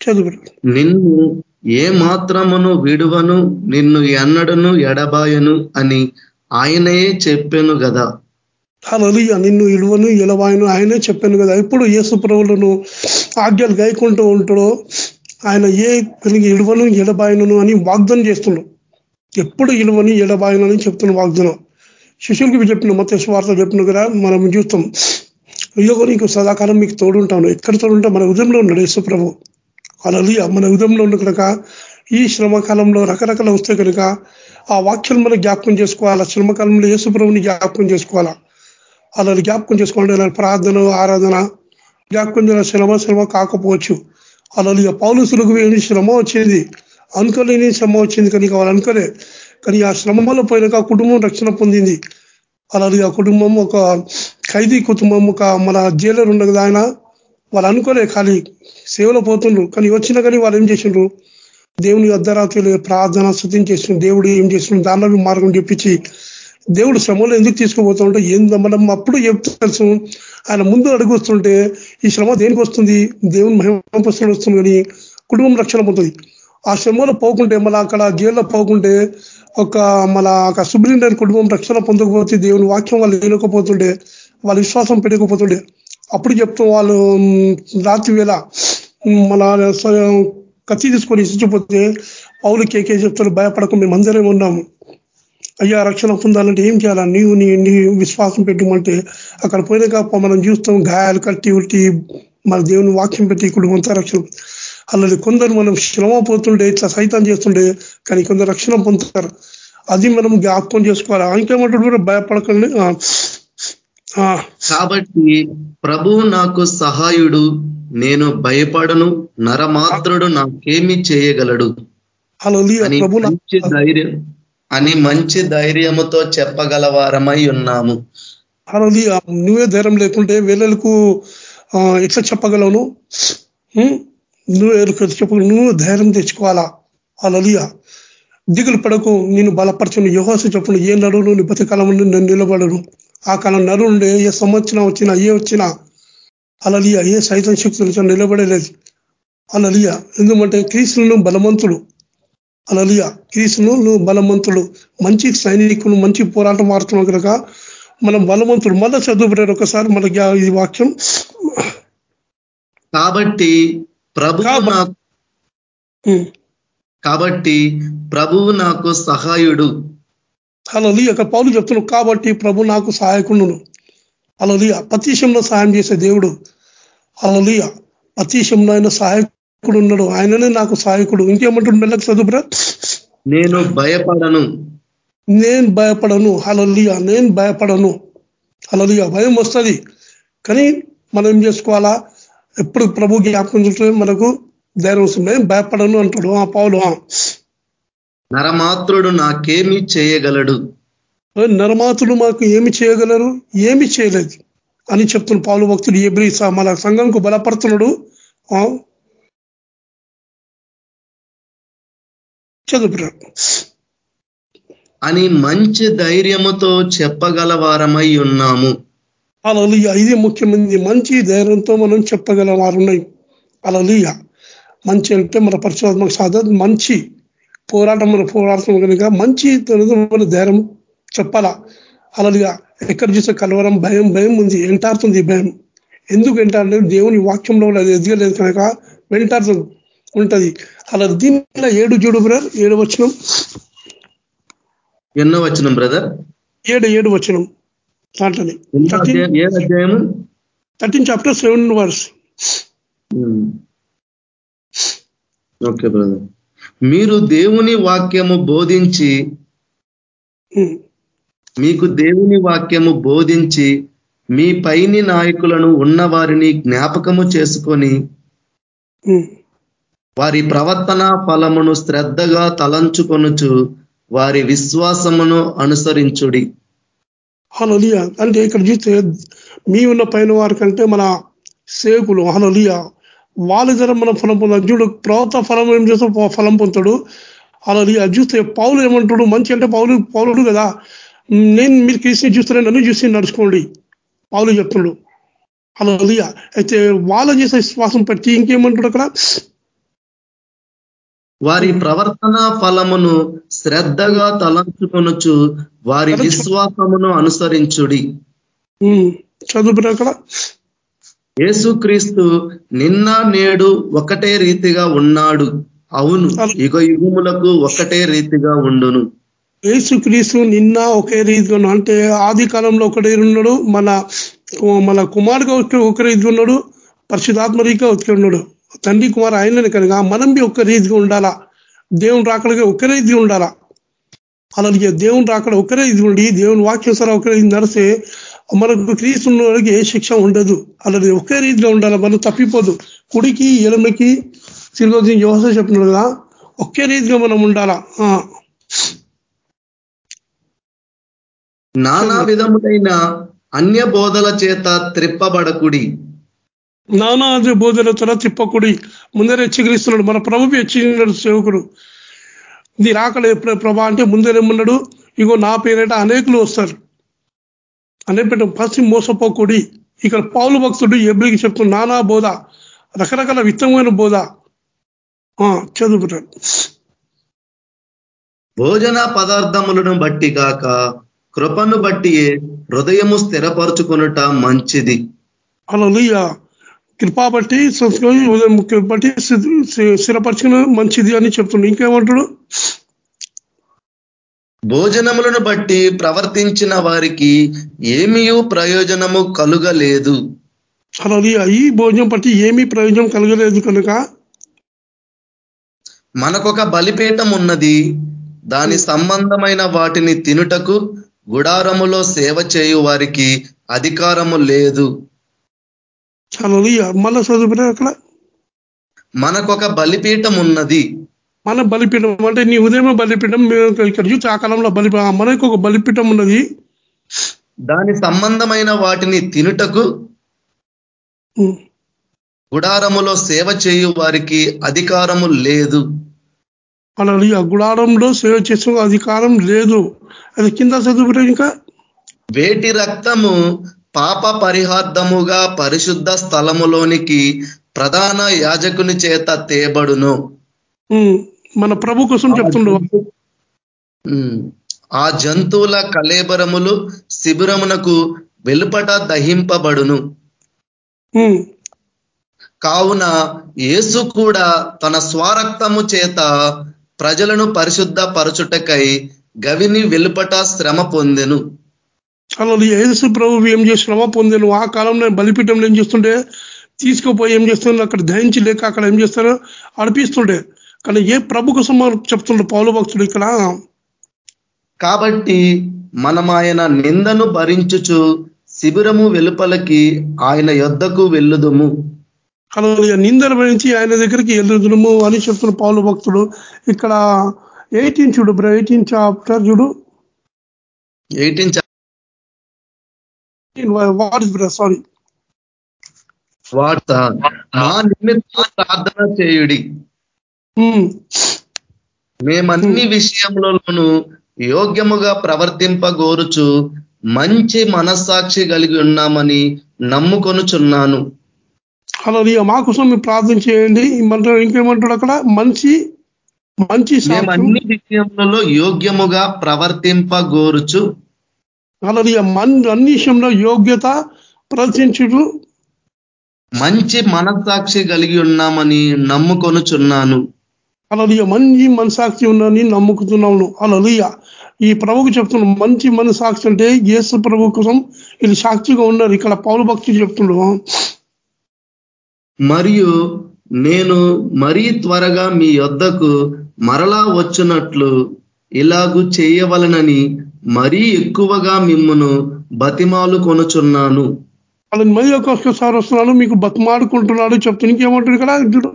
Speaker 3: చదువు
Speaker 2: నిన్ను ఏ మాత్రమును విడువను నిన్ను ఎన్నడను ఎడబాయను అని ఆయనయే చెప్పాను కదా
Speaker 3: అలలియ నిన్ను ఇలువను ఇలవాయను ఆయనే చెప్పాను కదా. ఎప్పుడు యేసు ప్రభులను ఆజ్ఞలు గాయకుంటూ ఉంటాడో ఆయన ఏ కలిగి ఇలువను ఎడబాయను అని వాగ్దానం చేస్తున్నాడు. ఎప్పుడు ఇలువని ఎడబాయను అని చెప్తున్న వాగ్దానం. శిష్యులకి చెప్పిన మత స్వార్థ చెప్పిన కదా మనం చూస్తాం. ఇదిగో నీకు సదాకాలం మీకు తోడుంటాను. ఎక్కడ తోడుంటా మన ఉదయంలో ఉన్నాడు యేసు ప్రభు. అలలియ మన ఉదయంలో ఉన్న కనుక ఈ శ్రమకాలంలో రకరకాల వస్తే కనుక ఆ వాక్యం మనం జ్ఞాపకం చేసుకోవాలా? శ్రమకాలంలో యేసుప్రభుని జ్ఞాపకం చేసుకోవాలా? అలా జ్ఞాపకం చేసుకోండి ప్రార్థన ఆరాధన జ్ఞాపకం చేయాలి. శ్రమ శ్రమ కాకపోవచ్చు. అలా పౌలుసులకు ఏమి శ్రమ వచ్చింది. అనుకోలేని శ్రమ వచ్చింది కానీ వాళ్ళు అనుకోలే. కానీ ఆ శ్రమంలో పోయినాక కుటుంబం రక్షణ పొందింది. అలాగే ఆ కుటుంబం ఒక ఖైదీ కుటుంబం ఒక మన జైలర్ ఉండదు ఆయన. వాళ్ళు అనుకోలే ఖాళీ సేవలో పోతుండ్రు. కానీ వచ్చినా కానీ వాళ్ళు ఏం చేసిండ్రు? దేవుని అర్ధరాత్రులు ప్రార్థన శుద్ధిం చేసిన దేవుడు ఏం చేసిన దానిలో మార్గం చెప్పించి దేవుడు శ్రమలో ఎందుకు తీసుకుపోతుంటే ఏందో మనం అప్పుడు తెలుసు? ఆయన ముందు అడుగుస్తుంటే ఈ శ్రమ దేనికి వస్తుంది? దేవుని మహిమపస్తులు వస్తుంది కానీ కుటుంబం రక్షణ పొందుతుంది. ఆ శ్రమలో పోకుంటే మళ్ళీ అక్కడ గేర్లో పోకుంటే ఒక మన ఒక సుబ్రీండర్ కుటుంబం రక్షణ పొందకపోతే దేవుని వాక్యం వాళ్ళు లేకపోతుండే వాళ్ళ విశ్వాసం పెట్టకపోతుండే అప్పుడు చెప్తాం వాళ్ళు రాత్రి వేళ మన కత్తి తీసుకొని ఇచ్చిపోతే పౌలు కేకే చెప్తారు భయపడక మేము అందరం ఉన్నాము. అయ్యా రక్షణ పొందాలంటే ఏం చేయాలా? నీవు నీ నీ విశ్వాసం పెట్టమంటే అక్కడ పోయినాక మనం చూస్తాం గాయాలు కట్టి ఉట్టి మన దేవుని వాక్యం పెట్టి కుటుంబంతా రక్షణ. అలాగే కొందరు మనం శ్రమ పోతుండే ఇట్లా సైతం చేస్తుండే కానీ కొందరు రక్షణ పొందుతారు. అది మనం జ్ఞాపకం చేసుకోవాలి. ఇంకేమంటాడు కూడా భయపడకండి.
Speaker 2: కాబట్టి ప్రభు నాకు సహాయుడు నేను భయపడను నరమాత్రుడు నాకేమి చేయగలడు.
Speaker 3: ప్రభు
Speaker 2: ధైర్యం. అని మంచి ధైర్యముతో చెప్పగలవారమై ఉన్నాము.
Speaker 3: అలాది నువ్వే ధైర్యం లేకుంటే వేళలకు ఎట్లా చెప్పగలవు నువ్వు చెప్ప నువ్వు ధైర్యం తెచ్చుకోవాలా? అలలియా దిగులు పడకు నేను బలపరచను. యోహాసు చెప్పను ఏ నడువు నీ బతికాలం నేను నిలబడను. ఆ కాలం నడువుండే ఏ సంవత్సరం వచ్చినా ఏ వచ్చినా అలలియ ఏ సైతం శక్తులు నిలబడలేదు. అలలియా ఎందుకంటే క్రీస్తులను బలవంతుడు. అలలియ. క్రీస్తును నువ్వు బలవంతుడు మంచి సైనికులు మంచి పోరాటం ఆడుతున్నావు కనుక మనం బలవంతుడు మళ్ళా చదువుతారు ఒకసారి మనకి ఈ వాక్యం.
Speaker 2: కాబట్టి ప్రభు కాబట్టి ప్రభువు నాకు సహాయుడు.
Speaker 3: అలలి అక్కడ పౌలు చెప్తున్నాడు కాబట్టి ప్రభు నాకు సహాయకుడును. అలలి పతీశంలో సహాయం చేసే దేవుడు. అలలి పతీశంలో ఆయన సహాయకుడు ఉన్నాడు ఆయననే నాకు సహాయకుడు ఇంకేమంటాడు మెల్లకు చదువురా
Speaker 2: నేను భయపడను.
Speaker 3: నేను భయపడను. అలలియ నేను భయపడను. అలలియ భయం వస్తుంది. కానీ మనం ఏం చేసుకోవాలా? ఎప్పుడు ప్రభు జ్ఞాపకం చూస్తే మనకు ధైర్యం వస్తుంది. భయపడను అంటాడు. ఆ పౌలు
Speaker 2: నరమాత్రుడు నాకేమి చేయగలడు.
Speaker 3: నరమాతుడు మాకు ఏమి చేయగలరు? ఏమి చేయలేదు. అని చెప్తున్న పాలు భక్తుడు ఎబ్రి మన సంఘంకు బలపడుతున్నాడు చదువు
Speaker 2: అని మంచి ధైర్యముతో చెప్పగలవారమై ఉన్నాము.
Speaker 3: అలలియ ఇది ముఖ్యమైనది. మంచి ధైర్యంతో మనం చెప్పగల వారున్నాయి అలలియ మంచి అంటే మన పరిశోధన సాధ మంచి పోరాటం మన పోరాటం కనుక మంచి మన ధైర్యం చెప్పాలా? అలలిగా ఎక్కడ చూసే కలవరం భయం భయం ఉంది. వెంటాడుతుంది భయం. ఎందుకు వెంటాడలే దేవుని వాక్యంలో ఎదగలేదు కనుక వెంటాడుతుంది. ఉంటది. అలా దీనిలో ఏడు చూడు బ్రదర్ ఏడు వచ్చినం
Speaker 2: ఎన్నో వచ్చినం బ్రదర్?
Speaker 3: ఏడు ఏడు వచ్చినం దాంట్లోని. Thirteen chapter seven verse.
Speaker 2: Okay brother. మీరు దేవుని వాక్యము బోధించి మీకు దేవుని వాక్యము బోధించి మీ పైని నాయకులను ఉన్నవారిని జ్ఞాపకము చేసుకొని వారి ప్రవర్తన ఫలమును శ్రద్ధగా తలంచుకొనుచు వారి విశ్వాసమును అనుసరించుడి.
Speaker 3: హలలియ అంటే ఇక్కడ చూస్తే మీ ఉన్న పైన వారి కంటే మన సేకులు హలలియ వాళ్ళ దగ్గర మనం ఫలం పొందాం చూడు ప్రవర్త ఫలం ఏం చేస్తాం ఫలం పొందుతాడు? హలలియ చూస్తే పౌలు ఏమంటాడు? మంచి అంటే పౌలు పౌలుడు కదా. నేను మీరు క్రీస్తుని చూస్తున్నా నన్ను చూసి నడుచుకోండి. పౌలు చెప్తున్నాడు హలలియ అయితే వాళ్ళు చేసే విశ్వాసం పెట్టి ఇంకేమంటాడు అక్కడ?
Speaker 2: వారి ప్రవర్తన ఫలమును శ్రద్ధగా తలంచుకొనొచ్చు వారి విశ్వాసమును అనుసరించుడి.
Speaker 3: చదువు అక్కడ.
Speaker 2: యేసుక్రీస్తు నిన్న నేడు ఒకటే రీతిగా ఉన్నాడు. అవును యుగ యుగములకు ఒకటే రీతిగా ఉండును.
Speaker 3: యేసుక్రీస్తు నిన్న ఒకే రీతిగా అంటే ఆది కాలంలో ఒకటే ఉన్నాడు. మన మన కుమారుగా ఒక రీతిగా ఉన్నాడు. పరిశుధాత్మ రీతిగా ఒకే ఉన్నాడు. తండ్రి కుమార్ ఆయనని కనుక మనం ఒక్క రీతిగా ఉండాలా? దేవుని రాకడగా ఒక్క రీతిగా ఉండాలా? అలాగే దేవుని రాకడ ఒకరే ఇది ఉండి దేవుని వాక్యం సరే ఒకరే ఇది నడిస్తే మనకు క్రీస్తున్న వాళ్ళకి ఏ శిక్ష ఉండదు. అలాగే ఒకే రీతిలో ఉండాలి? మనం తప్పిపోదు. కుడికి ఎలుమకి తిరిగి యోస చెప్తున్నాడు కదా ఒకే రీతిగా మనం ఉండాలా?
Speaker 2: నానా విధములైన అన్య బోధల చేత త్రిప్పబడకుడి.
Speaker 3: నానా బోధనతో తిప్పకుడి. ముందరే హెచ్చరిస్తున్నాడు మన ప్రభు హెచ్చరిస్తున్నాడు సేవకుడు. నీ ఎప్పుడు ప్రభా అంటే ముందరేమన్నాడు ఇగో నా పేరేట అనేకులు వస్తారు. అనేపేట ఫస్ట్ మోసపోకుడి. ఇక్కడ పౌలు భక్తుడు ఎబ్రికి చెప్తున్న నానా బోధ రకరకాల విత్తమైన బోధ. చదువుకుంటాడు
Speaker 2: భోజన పదార్థములను బట్టి కాక కృపను బట్టి హృదయము స్థిరపరచుకునుట మంచిది.
Speaker 3: అలా కృపా బట్టి ఉదయం బట్టి స్థిరపరచుకున్న మంచిది అని చెప్తుండే ఇంకేమంటాడు
Speaker 2: భోజనములను బట్టి ప్రవర్తించిన వారికి ఏమీ ప్రయోజనము కలుగలేదు.
Speaker 3: అలా ఈ భోజనం బట్టి ఏమీ ప్రయోజనం కలగలేదు కనుక?
Speaker 2: మనకొక బలిపీఠం ఉన్నది. దాని సంబంధమైన వాటిని తినుటకు గుడారములో సేవ చేయు వారికి అధికారము లేదు.
Speaker 3: అలా మళ్ళా చదువుకునే అక్కడ
Speaker 2: మనకొక బలిపీఠం ఉన్నది.
Speaker 3: మన బలిపీఠం అంటే నీ ఉదయం బలిపీఠం ఇక్కడ చూస్తే ఆ కాలంలో బలి మనకు ఒక బలిపీఠం ఉన్నది.
Speaker 2: దాని సంబంధమైన వాటిని తినుటకు గుడారములో సేవ చేయు వారికి అధికారము లేదు.
Speaker 3: అలా ఆ గుడారంలో సేవ చేసే అధికారం లేదు. అది కింద చదువుకుంటే ఇంకా?
Speaker 2: వేటి రక్తము పాప పరిహార్థముగా పరిశుద్ధ స్థలములోనికి ప్రధాన యాజకుని చేత తేబడును.
Speaker 3: మన ప్రభు కోసం చెప్తుండు.
Speaker 2: ఆ జంతువుల కలేబరములు శిబిరమునకు వెలుపట దహింపబడును. కావున యేసు కూడా తన స్వరక్తము చేత ప్రజలను పరిశుద్ధ పరచుటకై గవిని వెలుపట శ్రమ పొందెను.
Speaker 3: అలా యేసు ప్రభు ఏం చేసి శ్రమ పొందాను ఆ కాలంలో బలిపీఠంలో ఏం చేస్తుండే? తీసుకుపోయి ఏం చేస్తుండే అక్కడ దహించి లేక అక్కడ ఏం చేస్తారో అడిపిస్తుండే కానీ ఏ ప్రభు కోసం చెప్తుండే పౌలు భక్తుడు ఇక్కడ?
Speaker 2: కాబట్టి మనం ఆయన నిందను భరించుచు శిబిరము వెలుపలకి ఆయన యొద్దకు వెళ్ళుదుము.
Speaker 3: అలా నిందను భరించి ఆయన దగ్గరికి వెళ్ళుదుము అని చెప్తున్న పౌలు భక్తుడు ఇక్కడ. ఎయిటీన్ చూడు ఎయిటీన్ చాప్టర్ చూడు?
Speaker 2: ఎయిటీన్
Speaker 3: వాట్ బ్రో సారీ
Speaker 2: వార్త మా నిమిత్తం ప్రార్థన చేయుడి మేమన్ని విషయంలోనూ యోగ్యముగా ప్రవర్తింపగోరుచు మంచి మనస్సాక్షి కలిగి ఉన్నామని నమ్ముకొనుచున్నాను
Speaker 3: అలా మా కోసం మీరు ప్రార్థన చేయండి ఇంకేమంటాడు అక్కడ మంచి మంచి
Speaker 2: అన్ని విషయంలో యోగ్యముగా ప్రవర్తింపగోరుచు
Speaker 3: అలా అన్ని విషయంలో యోగ్యత ప్రవర్తించుడు
Speaker 2: మంచి మనస్సాక్షి కలిగి ఉన్నామని నమ్ముకొనుచున్నాను.
Speaker 3: అలలియ మంచి మనసాక్షి ఉందని నమ్ముకుతున్నాను. అలలియ ఈ ప్రభుకు చెప్తున్నాం మంచి మన సాక్షి అంటే యేసు ప్రభు కోసం వీళ్ళు సాక్షిగా ఉన్నారు ఇక్కడ పౌరు భక్తులు చెప్తుండ్రు.
Speaker 2: మరియు నేను మరీ త్వరగా మీ యొద్దకు మరలా వచ్చినట్లు ఇలాగు చేయవలనని మరీ ఎక్కువగా మిమ్మను బతిమాలు కొనుచున్నాను.
Speaker 3: వాళ్ళని మళ్ళీ ఒక్కొక్కసారి వస్తున్నాడు మీకు బతిమాడుకుంటున్నాడు చెప్తే ఇంకేమంటాడు చూడు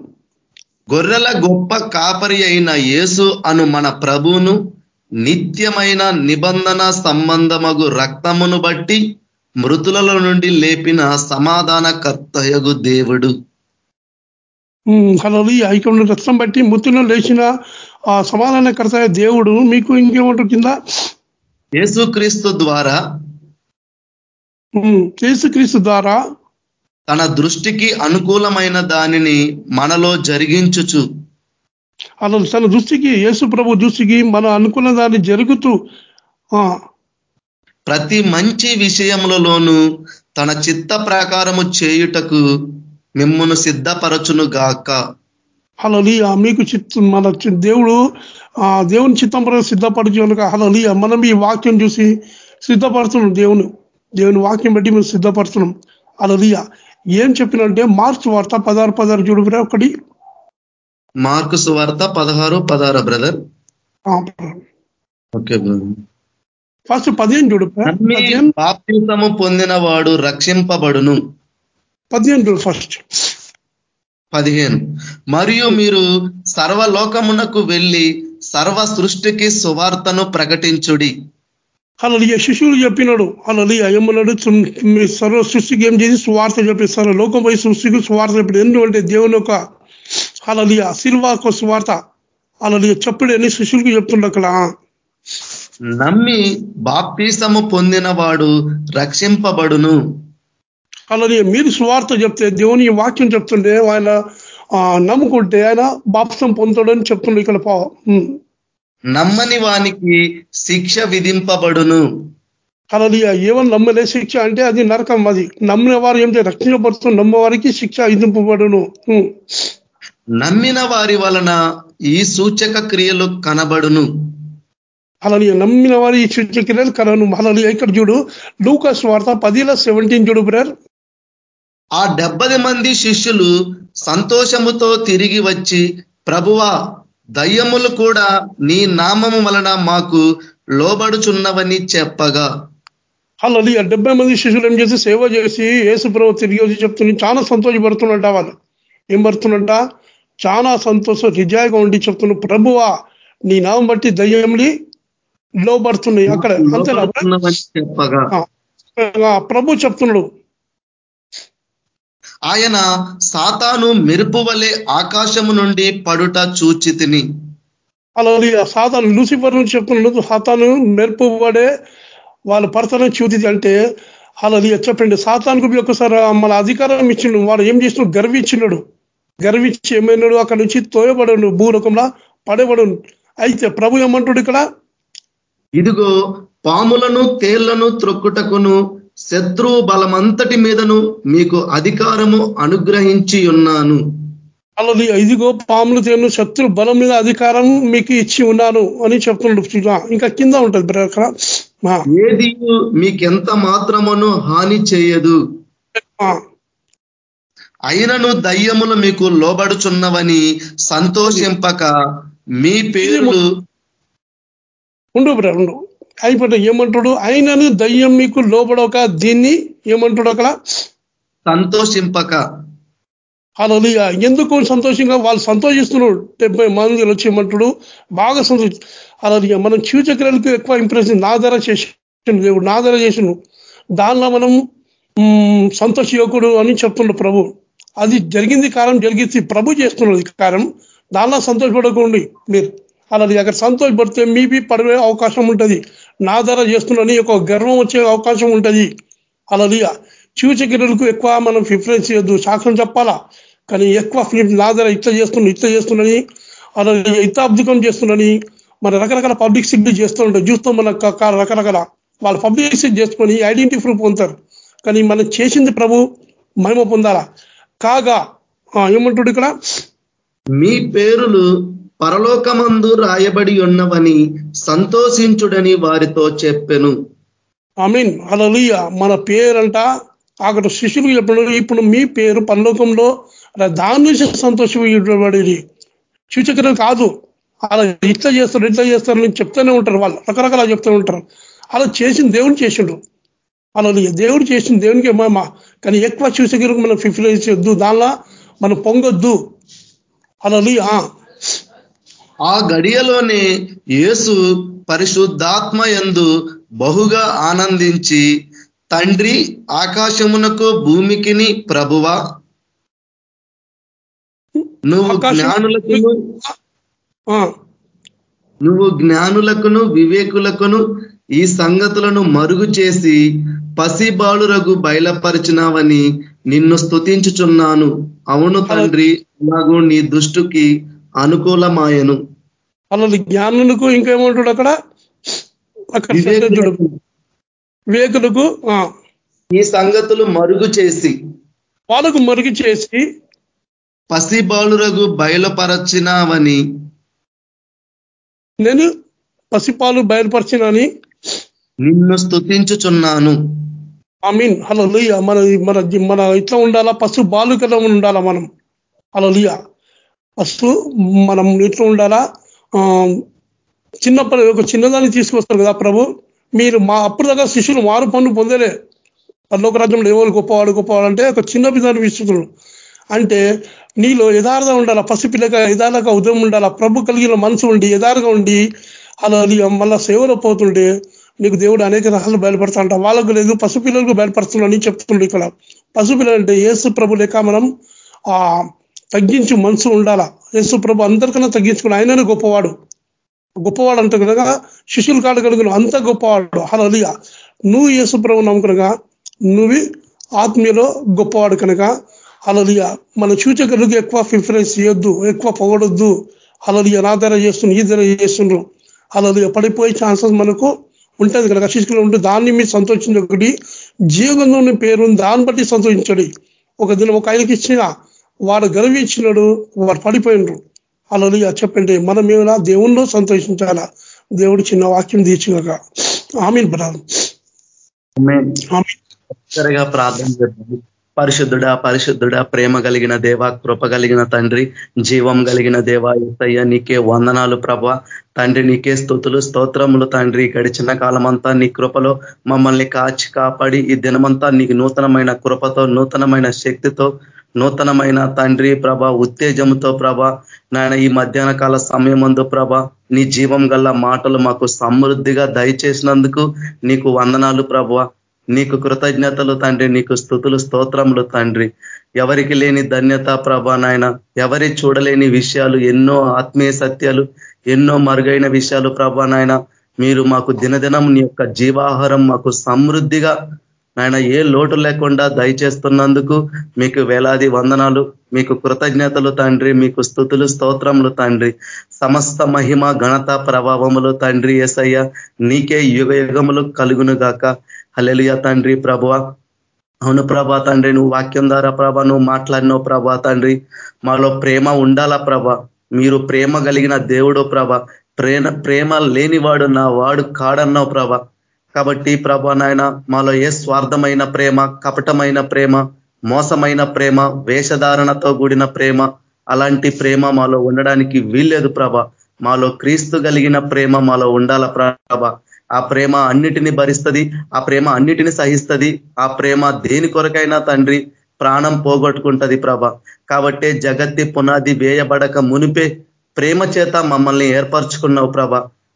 Speaker 2: గొర్రెల గొప్ప కాపరి అయిన యేసు అను మన ప్రభువును నిత్యమైన నిబంధన సంబంధమగు రక్తమును బట్టి మృతులలో నుండి లేపిన సమాధాన కర్తయగు దేవుడు
Speaker 3: హలో ఇక్కడ రక్తం బట్టి ముత్తులో లేచిన ఆ సమాధానకర్త దేవుడు మీకు ఇంకేమంటారు కింద?
Speaker 2: యేసుక్రీస్తు ద్వారా
Speaker 3: యేసుక్రీస్తు ద్వారా
Speaker 2: తన దృష్టికి అనుకూలమైన దానిని మనలో జరిగించుచు.
Speaker 3: అలా తన దృష్టికి యేసు ప్రభు దృష్టికి మన అనుకున్న దాన్ని జరుగుతూ
Speaker 2: ప్రతి మంచి విషయములలోనూ తన చిత్త ప్రకారము చేయుటకు మిమ్మును సిద్ధపరచును గాక
Speaker 3: హలలియ మీకు చిత్తం మన దేవుడు ఆ దేవుని చిత్తం ప్రకారం సిద్ధపరచు కనుక హలలియ మనం ఈ వాక్యం చూసి సిద్ధపడుతున్నాం దేవుని దేవుని వాక్యం బట్టి మేము సిద్ధపడుతున్నాం హలలియ ఏం చెప్పినంటే మార్చ్ వార్త పదహారు పదహారు చూడు ఒకటి.
Speaker 2: మార్కు సువార్త పదహారు పదహారు బ్రదర్. ఓకే
Speaker 3: ఫస్ట్ పదిహేను చూడు
Speaker 2: బాప్తిసము పొందిన వాడు రక్షింపబడును.
Speaker 3: పదిహేను చూడు ఫస్ట్.
Speaker 2: పదిహేను. మరియు మీరు సర్వలోకమునకు వెళ్ళి సర్వ సృష్టికి సువార్తను ప్రకటించుడి.
Speaker 3: అలలియ శిశువులు చెప్పినాడు అలలియ ఏమన్నాడు సర్వ సృష్టికి ఏం చేసి సువార్త చెప్పి సర్వ లోకంపై సృష్టికి సువార్త చెప్పాడు ఎందుకంటే దేవుని యొక్క అలలియ సిల్వాకు సువార్త అలలియ చెప్పుడు అని శిష్యులకు చెప్తుండ అక్కడ.
Speaker 2: నమ్మి బాప్తిసము పొందిన వాడు రక్షింపబడును.
Speaker 3: అలలియ మీరు సువార్త చెప్తే దేవుని వాక్యం చెప్తుంటే ఆయన నమ్ముకుంటే ఆయన బాప్సం పొందుతాడని చెప్తుండే ఇక్కడ పా.
Speaker 2: నమ్మని వానికి శిక్ష విధింపబడును.
Speaker 3: అలలియ ఏమని నమ్మలే శిక్ష అంటే అది నరకం అది. నమ్మిన వారు ఏమిటో రక్షించబడుతుంది నమ్మవారికి శిక్ష విధింపబడును.
Speaker 2: నమ్మిన వారి వలన ఈ సూచక క్రియలు కనబడును.
Speaker 3: అలాని నమ్మిన వారి ఈ సూచక్రియలు కలను అలాని ఇక్కడ చూడు లూకాస్ వార్త పదిలో సెవెంటీన్ చూడు బ్రర్
Speaker 2: ఆ డెబ్బది మంది శిష్యులు సంతోషముతో తిరిగి వచ్చి ప్రభువా దయ్యములు కూడా నీ నామము వలన మాకు లోబడుచున్నవని చెప్పగా.
Speaker 3: అలాని ఆ డెబ్బై మంది శిష్యులు ఏం చేసి సేవ చేసి యేసు ప్రభు తిరిగి వచ్చి చెప్తుంది చాలా సంతోషపడుతున్నట్ట వాళ్ళు. ఏం పడుతున్నట్ట? చాలా సంతోషం నిజాయిగా ఉండి చెప్తున్న ప్రభువా నీ నామం బట్టి దయ్యంలి లోబడుతున్నాయి అక్కడ. అంతేనా? ప్రభు చెప్తున్నాడు.
Speaker 2: ఆయన సాతాను మెరుపు వలె ఆకాశము నుండి పడుట చూచి తిని.
Speaker 3: అలాని ఆ సాతాను లూసిఫర్ నుంచి చెప్తున్నాడు సాతాను మెరుపు పడే వాళ్ళ పర్తనం చూది అంటే అలా చెప్పండి. సాతానికి ఒక్కసారి మన అధికారం ఇచ్చిండు. వాడు ఏం చేసినాడు గర్వించినాడు. గర్వించి ఏమైనాడు? అక్కడ నుంచి తోయబడను. భూలోకంలో పడేబడను. అయితే ప్రభు ఏమంటాడు ఇక్కడ?
Speaker 2: ఇదిగో పాములను తేళ్ళను త్రొక్కుటకును శత్రు బలమంతటి మీదను మీకు అధికారము అనుగ్రహించి ఉన్నాను.
Speaker 3: అలా ఇదిగో పాములు తేను శత్రు బలం మీద అధికారం మీకు ఇచ్చి ఉన్నాను అని చెప్తున్నాడు. ఇంకా కింద ఉంటది బ్రదర్
Speaker 2: ఏది మీకెంత మాత్రమును హాని చేయదు. అయినను దయ్యములు మీకు లోబడుచున్నవని సంతోషింపక మీ పేర్లు
Speaker 3: ఉండు బ్రదర్ ఉండు. అయిపోతే ఏమంటాడు? ఆయనను దయ్యం మీకు లోబడక దీన్ని ఏమంటాడు అక్కడ?
Speaker 2: సంతోషింపక.
Speaker 3: అలా ఎందుకు సంతోషంగా? వాళ్ళు సంతోషిస్తున్నాడు డెబ్బై మంది వచ్చి ఏమంటాడు? బాగా సంతోష అలా మనం చక్రాలకు ఎక్కువ ఇంప్రెషన్ నా ధర చేసి దేవుడు నా ధర చేసిండు దానిలో మనం సంతోష యువకుడు అని చెప్తుండు ప్రభు. అది జరిగింది కారం జరిగింది. ప్రభు చేస్తున్నది కారం దానిలో సంతోషపడకండి మీరు. అలా అక్కడ సంతోషపడితే మీవి పడే అవకాశం ఉంటుంది. నా ధర చేస్తున్నాను ఒక గర్వం వచ్చే అవకాశం ఉంటుంది. అలా చూచగిరులకు ఎక్కువ మనం ప్రిఫరెన్స్ చేయొద్దు. సాక్ష్యం చెప్పాలా? కానీ ఎక్కువ నా ధర ఇట్లా చేస్తున్నా ఇట్లా చేస్తున్నాని అలా ఇతాబ్దికం చేస్తున్నాని మన రకరకాల పబ్లిసిటీ చేస్తూ ఉంటాం చూస్తాం మన రకరకాల వాళ్ళు పబ్లిసిటీ చేసుకొని ఐడెంటిటీ ప్రూఫ్ పొందుతారు. కానీ మనం చేసింది ప్రభు మహిమ పొందాలా? కాగా ఆ, ఏమంటాడు ఇక్కడ?
Speaker 2: మీ పేరులు పరలోకమందు రాయబడి ఉన్నవని సంతోషించుడని వారితో చెప్పెను.
Speaker 3: ఐ మీన్ అలలుయ మన పేరంట అక్కడ శిష్యులు చెప్పడం ఇప్పుడు మీ పేరు పరలోకంలో దాని నుంచి సంతోషపడేది సూచకరం కాదు. అలా ఇట్లా చేస్తారు ఇట్లా చేస్తారు అని చెప్తూనే ఉంటారు వాళ్ళు. రకరకాల చెప్తూ ఉంటారు. అలా చేసిన దేవుడు చేసిండు. అలా దేవుడు చేసిన దేవునికి ఏమో కానీ ఎక్కువ సూచక్రియకు మనం ఫిఫ్లైజ్ చేయొద్దు. దానిలో మనం పొంగొద్దు. అలా
Speaker 2: ఆ గడియలోనే యేసు పరిశుద్ధాత్మ ఎందు బహుగా ఆనందించి తండ్రి ఆకాశమునకు భూమికిని ప్రభువ? నువ్వు జ్ఞానులకును నువ్వు జ్ఞానులకును వివేకులకును ఈ సంగతులను మరుగు చేసి పసిబాలురగు బయలుపరిచినావని నిన్ను స్థుతించుచున్నాను అవును తండ్రి అలాగూ నీ దృష్టికి అనుకూలమాయను.
Speaker 3: అలా జ్ఞానులకు ఇంకేమంటాడు అక్కడ? అక్కడ వివేకులకు
Speaker 2: ఈ సంగతులు మరుగు చేసి.
Speaker 3: వాళ్ళకు మరుగు చేసి.
Speaker 2: పసిబాలురగు బయలుపరచినావని.
Speaker 3: నేను పసిపాలు బయలుపరిచినని
Speaker 2: నిన్ను స్థుతించుచున్నాను
Speaker 3: ఐ మీన్ హలో మన మన మన ఇట్లా ఉండాలా? పశు బాలుకలో ఉండాలా మనం? హలో ఫస్ట్ మనం ఇట్లా ఉండాలా? చిన్నప్పటి ఒక చిన్నదాన్ని తీసుకొస్తారు కదా ప్రభు. మీరు మా అప్పుడు దాకా శిష్యులు మారు పనులు పొందలే. పర్లోక రాజ్యంలో ఎవరు గొప్పవాడు గొప్పవాడు అంటే ఒక చిన్న పిల్లలు విస్తున్నారు అంటే నీలో యథార్థం ఉండాలా? పసిపిల్లగా యథార్థంగా ఉదయం ఉండాలా? ప్రభు కలిగిన మనసు ఉండి యథార్థంగా ఉండి అలా మళ్ళా సేవలో పోతుండే నీకు దేవుడు అనేక రకాలు బయలుపడతా అంట వాళ్ళకు లేదు పసిపిల్లలకు బయలుపరుస్తున్నాడని చెప్తుండే ఇక్కడ. పసిపిల్లలు అంటే ఏసు ప్రభు లేక మనం తగ్గించి మనసు ఉండాలా? యేసు ప్రభు అందరికన్నా తగ్గించుకుని ఆయననే గొప్పవాడు. గొప్పవాడు అంటారు కనుక శిష్యులు కాడగలుగును అంత గొప్పవాడు. అలలిగా నువ్వు యేసు ప్రభు నమ్ముకనగా నువ్వు ఆత్మీయలో గొప్పవాడు కనుక అలలియ మన సూచకులకు ఎక్కువ ప్రిఫరెన్స్ ఇవ్వద్దు ఎక్కువ పొగడొద్దు. అలలియ నా ధర చేస్తుండ్రు ఈ ధర చేస్తుండ్రు. అలలియ పడిపోయే ఛాన్సెస్ మనకు ఉంటుంది కనుక శిష్యులు ఉంటే దాన్ని మీరు సంతోషించి ఒకటి జీవగంధం పేరు దాన్ని బట్టి సంతోషించండి. ఒక దినం ఒక ఆయనకి ఇచ్చిన వాడు గర్వించినాడు వాడు పడిపోయినరు అలా చెప్పండి మనం ఏమైనా దేవుణ్ణిలో సంతోషించాలా? దేవుడు చిన్న వాక్యం తీర్చుగా ఆమె
Speaker 2: ప్రార్థన పరిశుద్ధుడా పరిశుద్ధుడా ప్రేమ కలిగిన దేవ కృప కలిగిన తండ్రి జీవం కలిగిన దేవ ఎత్తయ్య నీకే వందనాలు ప్రభ. తండ్రి నీకే స్థుతులు స్తోత్రములు తండ్రి. గడిచిన కాలమంతా నీ కృపలో మమ్మల్ని కాచి కాపాడి ఈ దినమంతా నీకు నూతనమైన కృపతో నూతనమైన శక్తితో నూతనమైన తండ్రి ప్రభ ఉత్తేజముతో ప్రభ నాయన ఈ మధ్యాహ్న కాల సమయమందు ప్రభ నీ జీవం గల్ల మాటలు మాకు సమృద్ధిగా దయచేసినందుకు నీకు వందనాలు ప్రభ. నీకు కృతజ్ఞతలు తండ్రి నీకు స్థుతులు స్తోత్రములు తండ్రి. ఎవరికి లేని ధన్యత ప్రభా నాయన. ఎవరి చూడలేని విషయాలు ఎన్నో ఆత్మీయ సత్యాలు ఎన్నో మరుగైన విషయాలు ప్రభ నాయన. మీరు మాకు దినదినం నీ యొక్క జీవాహారం మాకు సమృద్ధిగా ఆయన ఏ లోటు లేకుండా దయచేస్తున్నందుకు మీకు వేలాది వందనాలు మీకు కృతజ్ఞతలు తండ్రి మీకు స్థుతులు స్తోత్రములు తండ్రి. సమస్త మహిమ ఘనత ప్రభావములు తండ్రి ఎసయ్య నీకే యుగ యుగములు కలుగును గాక హలెలియ తండ్రి ప్రభువ. అవును ప్రభా తండ్రి నువ్వు వాక్యం ద్వారా ప్రభ నువ్వు మాట్లాడినావు ప్రభా తండ్రి. మాలో ప్రేమ ఉండాలా ప్రభ? మీరు ప్రేమ కలిగిన దేవుడు ప్రభ. ప్రేమ ప్రేమ లేనివాడు నా వాడు కాడన్నావు ప్రభ. కాబట్టి ప్రభా నాయన మాలో ఏ స్వార్థమైన ప్రేమ కపటమైన ప్రేమ మోసమైన ప్రేమ వేషధారణతో కూడిన ప్రేమ అలాంటి ప్రేమ మాలో ఉండడానికి వీల్లేదు ప్రభ. మాలో క్రీస్తు కలిగిన ప్రేమ మాలో ఉండాల ప్రభ. ఆ ప్రేమ అన్నిటిని భరిస్తుంది ఆ ప్రేమ అన్నిటిని సహిస్తుంది ఆ ప్రేమ దేని కొరకైనా తండ్రి ప్రాణం పోగొట్టుకుంటది ప్రభ. కాబట్టే జగత్తి పునాది వేయబడక మునిపే ప్రేమ చేత మమ్మల్ని ఏర్పరచుకున్నావు ప్రభ.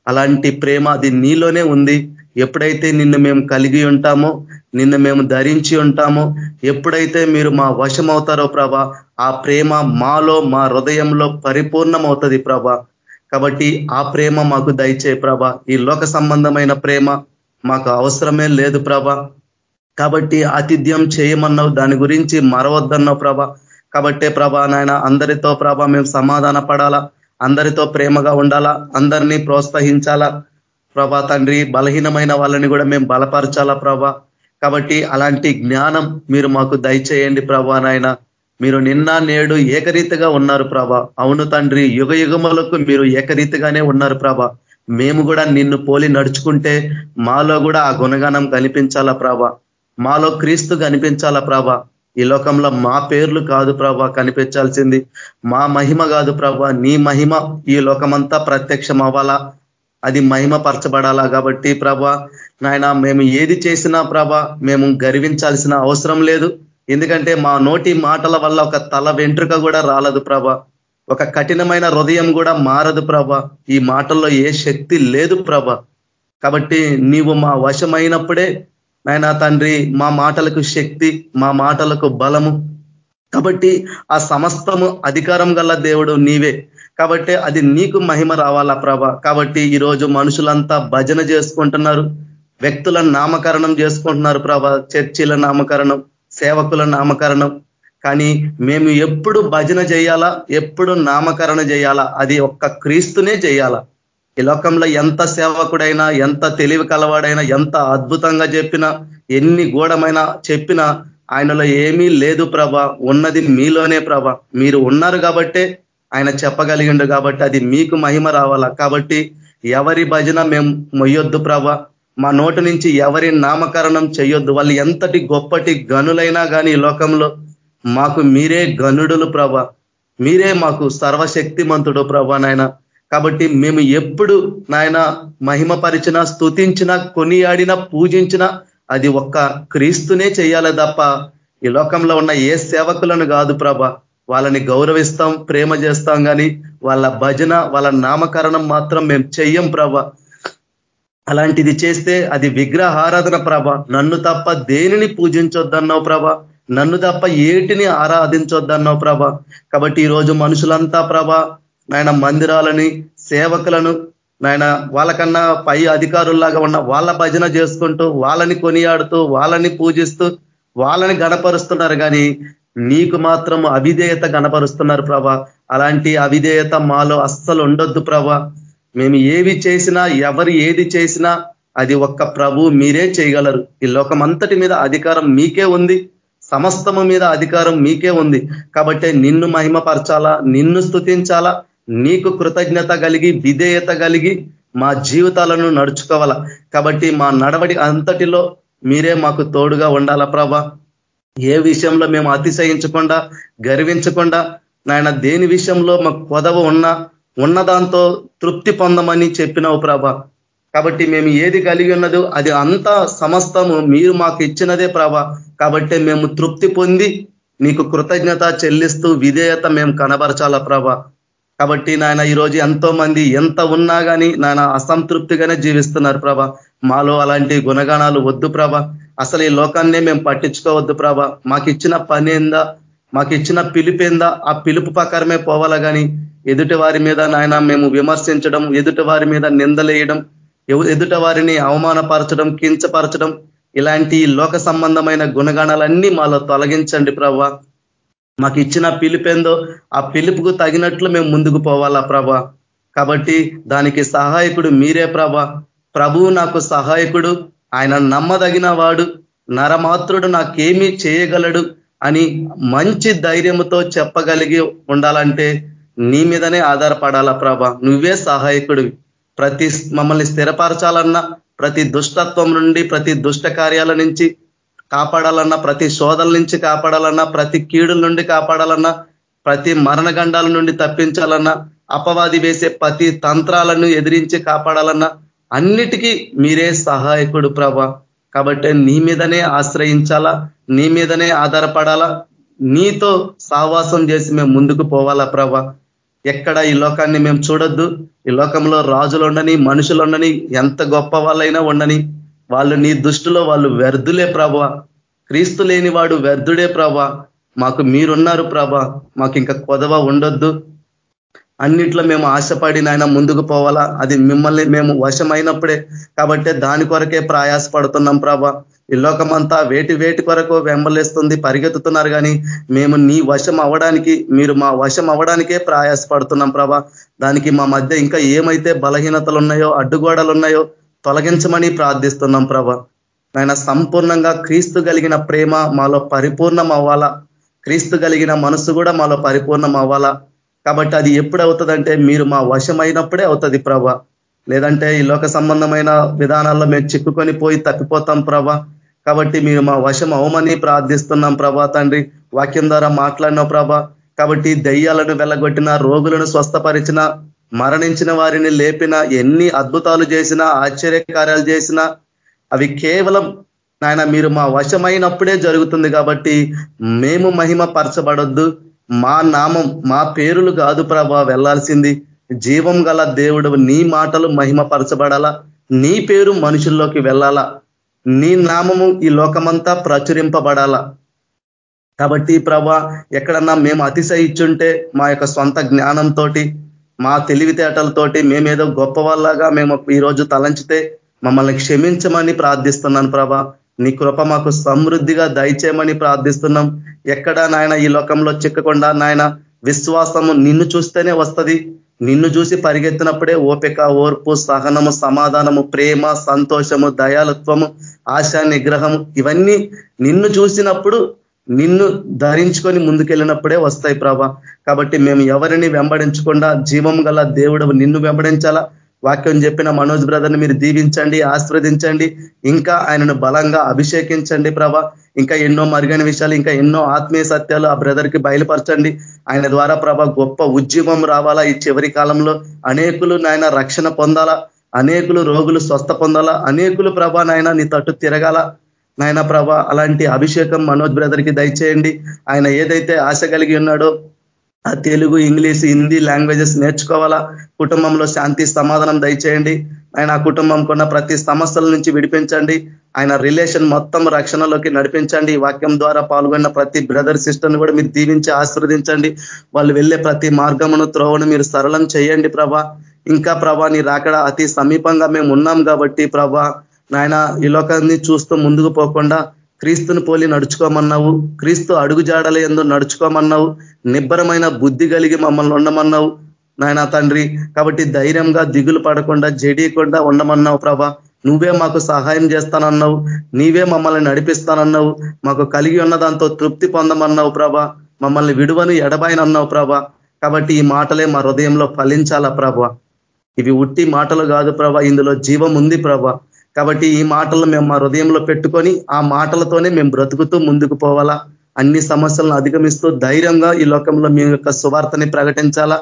Speaker 2: అలాంటి ప్రేమ అది నీలోనే ఉంది. ఎప్పుడైతే నిన్ను మేము కలిగి ఉంటామో నిన్ను మేము ధరించి ఉంటామో ఎప్పుడైతే మీరు మా వశం అవుతారో ప్రభ ఆ ప్రేమ మాలో మా హృదయంలో పరిపూర్ణమవుతుంది ప్రభ. కాబట్టి ఆ ప్రేమ మాకు దయచే ప్రభ. ఈ లోక సంబంధమైన ప్రేమ మాకు అవసరమే లేదు ప్రభ. కాబట్టి ఆతిథ్యం చేయమన్నావు దాని గురించి మరవద్దన్నావు ప్రభ. కాబట్టే ప్రభా నాయన అందరితో ప్రభ మేము సమాధాన పడాలా అందరితో ప్రేమగా ఉండాలా అందరినీ ప్రోత్సహించాలా ప్రభా తండ్రి బలహీనమైన వాళ్ళని కూడా మేము బలపరచాలా ప్రభా. కాబట్టి అలాంటి జ్ఞానం మీరు మాకు దయచేయండి ప్రభా నాయన. మీరు నిన్న నేడు ఏకరీతిగా ఉన్నారు ప్రభా. అవును తండ్రి యుగ యుగములకు మీరు ఏకరీతిగానే ఉన్నారు ప్రభ. మేము కూడా నిన్ను పోలి నడుచుకుంటే మాలో కూడా ఆ గుణగానం కనిపించాలా ప్రభ. మాలో క్రీస్తు కనిపించాలా ప్రభా. ఈ లోకంలో మా పేర్లు కాదు ప్రభా కనిపించాల్సింది. మా మహిమ కాదు ప్రభా. నీ మహిమ ఈ లోకమంతా ప్రత్యక్షం అవ్వాలా అది మహిమ పరచబడాలా కాబట్టి ప్రభ నాయన మేము ఏది చేసినా ప్రభ మేము గర్వించాల్సిన అవసరం లేదు. ఎందుకంటే మా నోటి మాటల వల్ల ఒక తల వెంట్రుక కూడా రాలదు ప్రభ. ఒక కఠినమైన హృదయం కూడా మారదు ప్రభ. ఈ మాటల్లో ఏ శక్తి లేదు ప్రభ. కాబట్టి నీవు మా వశమైనప్పుడే నాయన తండ్రి మా మాటలకు శక్తి మా మాటలకు బలము. కాబట్టి ఆ సమస్తము అధికారం గల దేవుడు నీవే. కాబట్టి అది నీకు మహిమ రావాలా ప్రభ? కాబట్టి ఈరోజు మనుషులంతా భజన చేసుకుంటున్నారు వ్యక్తుల నామకరణం చేసుకుంటున్నారు ప్రభ. చర్చిల నామకరణం సేవకుల నామకరణం. కానీ మేము ఎప్పుడు భజన చేయాలా? ఎప్పుడు నామకరణ చేయాలా? అది ఒక్క క్రీస్తునే చేయాలా? ఈ లోకంలో ఎంత సేవకుడైనా ఎంత తెలివి కలవాడైనా ఎంత అద్భుతంగా చెప్పినా ఎన్ని గూఢమైనా చెప్పినా ఆయనలో ఏమీ లేదు ప్రభ. ఉన్నది మీలోనే ప్రభ. మీరు ఉన్నారు కాబట్టే ఆయన చెప్పగలిగిండు కాబట్టి అది మీకు మహిమ రావాలా? కాబట్టి ఎవరి భజన మేము మొయ్యొద్దు ప్రభ. మా నోటి నుంచి ఎవరి నామకరణం చేయొద్దు వాళ్ళు ఎంతటి గొప్పటి గనులైనా కానీ ఈ లోకంలో మాకు మీరే గనుడులు ప్రభ. మీరే మాకు సర్వశక్తిమంతుడు ప్రభ నాయన. కాబట్టి మేము ఎప్పుడు నాయన మహిమపరిచిన స్థుతించిన కొనియాడిన పూజించిన అది ఒక్క క్రీస్తునే చేయాలి తప్ప ఈ లోకంలో ఉన్న ఏ సేవకులను కాదు ప్రభ. వాళ్ళని గౌరవిస్తాం ప్రేమ చేస్తాం కానీ వాళ్ళ భజన వాళ్ళ నామకరణం మాత్రం మేము చెయ్యం ప్రభ. అలాంటిది చేస్తే అది విగ్రహారాధన ప్రభ. నన్ను తప్ప దేనిని పూజించొద్దన్నావు ప్రభ? నన్ను తప్ప ఏటిని ఆరాధించొద్దన్నావు ప్రభ? కాబట్టి ఈరోజు మనుషులంతా ప్రభ నాయన మందిరాలని సేవకులను నాయన వాళ్ళకన్నా పై అధికారుల్లాగా ఉన్న వాళ్ళ భజన చేసుకుంటూ వాళ్ళని కొనియాడుతూ వాళ్ళని పూజిస్తూ వాళ్ళని గణపరుస్తున్నారు కానీ నీకు మాత్రం అవిధేయత గణపరుస్తున్నారు ప్రభ. అలాంటి అవిధేయత మాలో అస్సలు ఉండొద్దు ప్రభ. మేము ఏవి చేసినా ఎవరు ఏది చేసినా అది ఒక్క ప్రభు మీరే చేయగలరు. ఈ లోకమంతటి మీద అధికారం మీకే ఉంది. సమస్తము మీద అధికారం మీకే ఉంది. కాబట్టి నిన్ను మహిమపరచాలా నిన్ను స్థుతించాలా నీకు కృతజ్ఞత కలిగి విధేయత కలిగి మా జీవితాలను నడుచుకోవాలా. కాబట్టి మా నడవడి అంతటిలో మీరే మాకు తోడుగా ఉండాలా ప్రభ. ఏ విషయంలో మేము అతిశయించకుండా గర్వించకుండా నాయన దేని విషయంలో మాకు కొదవ ఉన్నా దాంతో తృప్తి పొందమని చెప్పినావు ప్రభ. కాబట్టి మేము ఏది కలిగి ఉన్నదో అది అంతా సమస్తము మీరు మాకు ఇచ్చినదే ప్రభ. కాబట్టి మేము తృప్తి పొంది నీకు కృతజ్ఞత చెల్లిస్తూ విధేయత మేము కనబరచాలా ప్రభ. కాబట్టి నాయన ఈరోజు ఎంతో మంది ఎంత ఉన్నా కానీ నాయన అసంతృప్తిగానే జీవిస్తున్నారు ప్రభ. మాలో అలాంటి గుణగాణాలు వద్దు ప్రభ. అసలు ఈ లోకాన్నే మేము పట్టించుకోవద్దు ప్రభా. మాకు ఇచ్చిన పని ఏందా మాకు ఇచ్చిన పిలుపేందా? ఆ పిలుపు ప్రకారమే పోవాలా కానీ ఎదుటి వారి మీద నాయన మేము విమర్శించడం ఎదుటి వారి మీద నిందలేయడం ఎదుట వారిని అవమానపరచడం కించపరచడం ఇలాంటి లోక సంబంధమైన గుణగణాలన్నీ మాలో తొలగించండి ప్రభా. మాకు ఇచ్చిన పిలుపేందో ఆ పిలుపుకు తగినట్లు మేము ముందుకు పోవాలా ప్రభ. కాబట్టి దానికి సహాయకుడు మీరే ప్రభా. ప్రభువు నాకు సహాయకుడు ఆయన నమ్మదగిన వాడు నరమాత్రుడు నాకేమీ చేయగలడు అని మంచి ధైర్యంతో చెప్పగలిగి ఉండాలంటే నీ మీదనే ఆధారపడాలా ప్రభ? నువ్వే సహాయకుడివి. ప్రతి మమ్మల్ని స్థిరపరచాలన్నా ప్రతి దుష్టత్వం నుండి ప్రతి దుష్ట కార్యాల నుంచి కాపాడాలన్నా ప్రతి శోధల నుంచి కాపాడాలన్నా ప్రతి కీడుల నుండి కాపాడాలన్నా ప్రతి మరణగండాల నుండి తప్పించాలన్నా అపవాది వేసే ప్రతి తంత్రాలను ఎదిరించి కాపాడాలన్నా అన్నిటికీ మీరే సహాయకుడు ప్రభ. కాబట్టి నీ మీదనే ఆశ్రయించాలా నీ మీదనే ఆధారపడాలా నీతో సావాసం చేసి మేము ముందుకు పోవాలా ప్రభ. ఎక్కడ ఈ లోకాన్ని మేము చూడొద్దు. ఈ లోకంలో రాజులు ఉండని మనుషులు ఉండని ఎంత గొప్ప వాళ్ళైనా ఉండని వాళ్ళు నీ దృష్టిలో వాళ్ళు వ్యర్థులే ప్రభ. క్రీస్తు లేని వాడు వ్యర్థుడే ప్రభ. మాకు మీరున్నారు ప్రభ. మాకు ఇంకా కొదవ ఉండొద్దు. అన్నిట్లో మేము ఆశపడి నాయన ముందుకు పోవాలా? అది మిమ్మల్ని మేము వశమైనప్పుడే. కాబట్టి దాని కొరకే ప్రయాసపడుతున్నాం ప్రభా. ఈ లోకమంతా వేటి వేటి కొరకు వెంబలేస్తుంది పరిగెత్తుతున్నారు కానీ మేము నీ వశం అవ్వడానికి మీరు మా వశం అవ్వడానికే ప్రయాసపడుతున్నాం ప్రభా. దానికి మా మధ్య ఇంకా ఏమైతే బలహీనతలు ఉన్నాయో అడ్డుగోడలు ఉన్నాయో తొలగించమని ప్రార్థిస్తున్నాం ప్రభా. ఆయన సంపూర్ణంగా క్రీస్తు కలిగిన ప్రేమ మాలో పరిపూర్ణం అవ్వాలా క్రీస్తు కలిగిన మనసు కూడా మాలో పరిపూర్ణం అవ్వాలా కాబట్టి అది ఎప్పుడు అవుతుందంటే మీరు మా వశమైనప్పుడే అవుతుంది ప్రభ. లేదంటే ఈ లోక సంబంధమైన విధానాల్లో మేము చిక్కుకొని పోయి తప్పిపోతాం ప్రభ. కాబట్టి మీరు మా వశం అవమని ప్రార్థిస్తున్నాం ప్రభా తండ్రి. వాక్యం ద్వారా మాట్లాడిన ప్రభ. కాబట్టి దయ్యాలను వెళ్ళగొట్టిన రోగులను స్వస్థపరిచిన మరణించిన వారిని లేపిన ఎన్ని అద్భుతాలు చేసినా ఆశ్చర్యకార్యాలు చేసినా అవి కేవలం నాయన మీరు మా వశమైనప్పుడే జరుగుతుంది కాబట్టి మేము మహిమ పరచబడొద్దు మా నామం మా పేరులు కాదు ప్రభా వెళ్ళాల్సింది. జీవం గల దేవుడు నీ మాటలు మహిమపరచబడాలా? నీ పేరు మనుషుల్లోకి వెళ్ళాలా నీ నామము ఈ లోకమంతా ప్రచురింపబడాలా? కాబట్టి ప్రభా ఎక్కడన్నా మేము అతిశయించుంటే మా యొక్క సొంత జ్ఞానంతో మా తెలివితేటలతోటి మేమేదో గొప్ప వాళ్ళగా మేము ఈరోజు తలంచితే మమ్మల్ని క్షమించమని ప్రార్థిస్తున్నాను ప్రభా. నీ కృప మాకు సమృద్ధిగా దయచేయమని ప్రార్థిస్తున్నాం. ఎక్కడ నాయన ఈ లోకంలో చిక్కకుండా నాయన విశ్వాసము నిన్ను చూస్తేనే వస్తుంది. నిన్ను చూసి పరిగెత్తినప్పుడే ఓపిక ఓర్పు సహనము సమాధానము ప్రేమ సంతోషము దయాలత్వము ఆశా నిగ్రహము ఇవన్నీ నిన్ను చూసినప్పుడు నిన్ను ధరించుకొని ముందుకెళ్ళినప్పుడే వస్తాయి ప్రభ. కాబట్టి మేము ఎవరిని వెంబడించకుండా జీవం గల దేవుడు నిన్ను వెంబడించాలా? వాక్యం చెప్పిన మనోజ్ బ్రదర్ని మీరు దీవించండి ఆస్వాదించండి ఇంకా ఆయనను బలంగా అభిషేకించండి ప్రభా. ఇంకా ఎన్నో మరుగైన విషయాలు ఇంకా ఎన్నో ఆత్మీయ సత్యాలు ఆ బ్రదర్కి బయలుపరచండి. ఆయన ద్వారా ప్రభ గొప్ప ఉద్యమం రావాలా ఈ చివరి కాలంలో. అనేకులు నాయన రక్షణ పొందాలా అనేకులు రోగులు స్వస్థ పొందాలా అనేకులు ప్రభ నాయన నీ తట్టు తిరగాల. నాయన ప్రభ అలాంటి అభిషేకం మనోజ్ బ్రదర్కి దయచేయండి. ఆయన ఏదైతే ఆశ కలిగి ఉన్నాడో ఆ తెలుగు ఇంగ్లీష్ హిందీ లాంగ్వేజెస్ నేర్చుకోవాలా. కుటుంబంలో శాంతి సమాధానం దయచేయండి. ఆయన ఆ కుటుంబం కొన్న ప్రతి సమస్యల నుంచి విడిపించండి. ఆయన రిలేషన్ మొత్తం రక్షణలోకి నడిపించండి. వాక్యం ద్వారా పాల్గొన్న ప్రతి బ్రదర్ సిస్టర్ని కూడా మీరు దీవించి ఆశీర్వదించండి. వాళ్ళు వెళ్ళే ప్రతి మార్గమును త్రోవను మీరు సరళం చేయండి ప్రభా. ఇంకా ప్రభా నీ రాకడ అతి సమీపంగా మేము ఉన్నాం కాబట్టి ప్రభా. నాయన ఈ లోకాన్ని చూస్తూ ముందుకు పోకుండా క్రీస్తుని పోలి నడుచుకోమన్నావు. క్రీస్తు అడుగు జాడల ఎందు నడుచుకోమన్నావు. నిబ్బరమైన బుద్ధి కలిగి మమ్మల్ని ఉండమన్నావు. నాయన తండ్రి కాబట్టి ధైర్యంగా దిగులు పడకుండా జడియకుండా ఉండమన్నావు ప్రభా. నువ్వే మాకు సహాయం చేస్తానన్నావు. నీవే మమ్మల్ని నడిపిస్తానన్నావు. మాకు కలిగి ఉన్న దాంతో తృప్తి పొందమన్నావు ప్రభ. మమ్మల్ని విడువని ఎడబాయనన్నావు ప్రభ. కాబట్టి ఈ మాటలే మా హృదయంలో ఫలించాలా ప్రభ. ఇవి ఉట్టి మాటలు కాదు ప్రభ ఇందులో జీవం ఉంది ప్రభ. కాబట్టి ఈ మాటలు మేము మా హృదయంలో పెట్టుకొని ఆ మాటలతోనే మేము బ్రతుకుతూ ముందుకు పోవాలా. అన్ని సమస్యలను అధిగమిస్తూ ధైర్యంగా ఈ లోకంలో మీ యొక్క సువార్తని ప్రకటించాలా.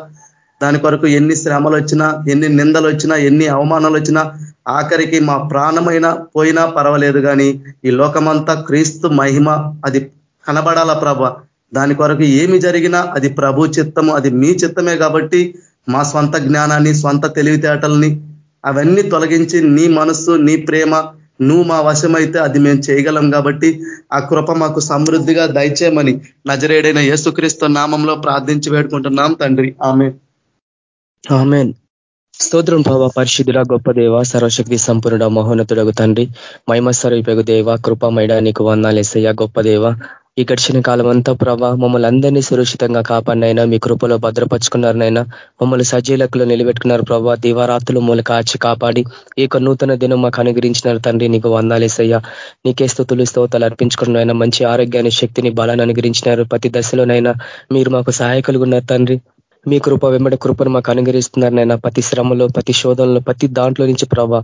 Speaker 2: దాని కొరకు ఎన్ని శ్రమలు వచ్చినా ఎన్ని నిందలు వచ్చినా ఎన్ని అవమానాలు వచ్చినా ఆఖరికి మా ప్రాణమైన పోయినా పర్వాలేదు కానీ ఈ లోకమంతా క్రీస్తు మహిమ అది కనబడాల ప్రభ? దాని కొరకు ఏమి జరిగినా అది ప్రభు చిత్తము అది మీ చిత్తమే కాబట్టి మా స్వంత జ్ఞానాన్ని స్వంత తెలివితేటల్ని అవన్నీ తొలగించి నీ మనస్సు నీ ప్రేమ నువ్వు మా వశమైతే అది మేము చేయగలం కాబట్టి ఆ కృప మాకు సమృద్ధిగా దయచేయమని నజరేడైన యేసుక్రీస్తు నామంలో ప్రార్థించి వేడుకుంటున్నాం తండ్రి. ఆమె
Speaker 1: ఆమెన్. స్తోత్రం ప్రభా పరిశుద్ధుడ గొప్ప దేవ సర్వశక్తి సంపూర్ణ మహోన్నతుడగు తండ్రి మహిమ స్వరూపగు దేవ కృపమైడ నీకు వందాలేసయ్య గొప్ప దేవ. ఈ గడిచిన కాలం అంతా ప్రభా మమ్మల్ని అందరినీ సురక్షితంగా కాపాడినైనా మీ కృపలో భద్రపరుచుకున్నారనైనా మమ్మల్ని సజీలకులు నిలబెట్టుకున్నారు ప్రభా దివారాత్రులు మూల కాచి కాపాడి ఈ యొక్క నూతన దినం మాకు అనుగ్రహించినారు తండ్రి నీకు వందాలేసయ్యా నీకే స్థుతులు స్తోతాలు అర్పించుకున్నైనా మంచి ఆరోగ్యాన్ని శక్తిని బలాన్ని అనుగ్రహించినారు ప్రతి దశలోనైనా. మీరు మాకు సహాయకులుగున్నారు తండ్రి. మీ కృప వెంబడి కృపను మాకు అనుగరిస్తున్నారు నైనా ప్రతి శ్రమలో ప్రతి శోధనలో ప్రతి దాంట్లో నుంచి ప్రభా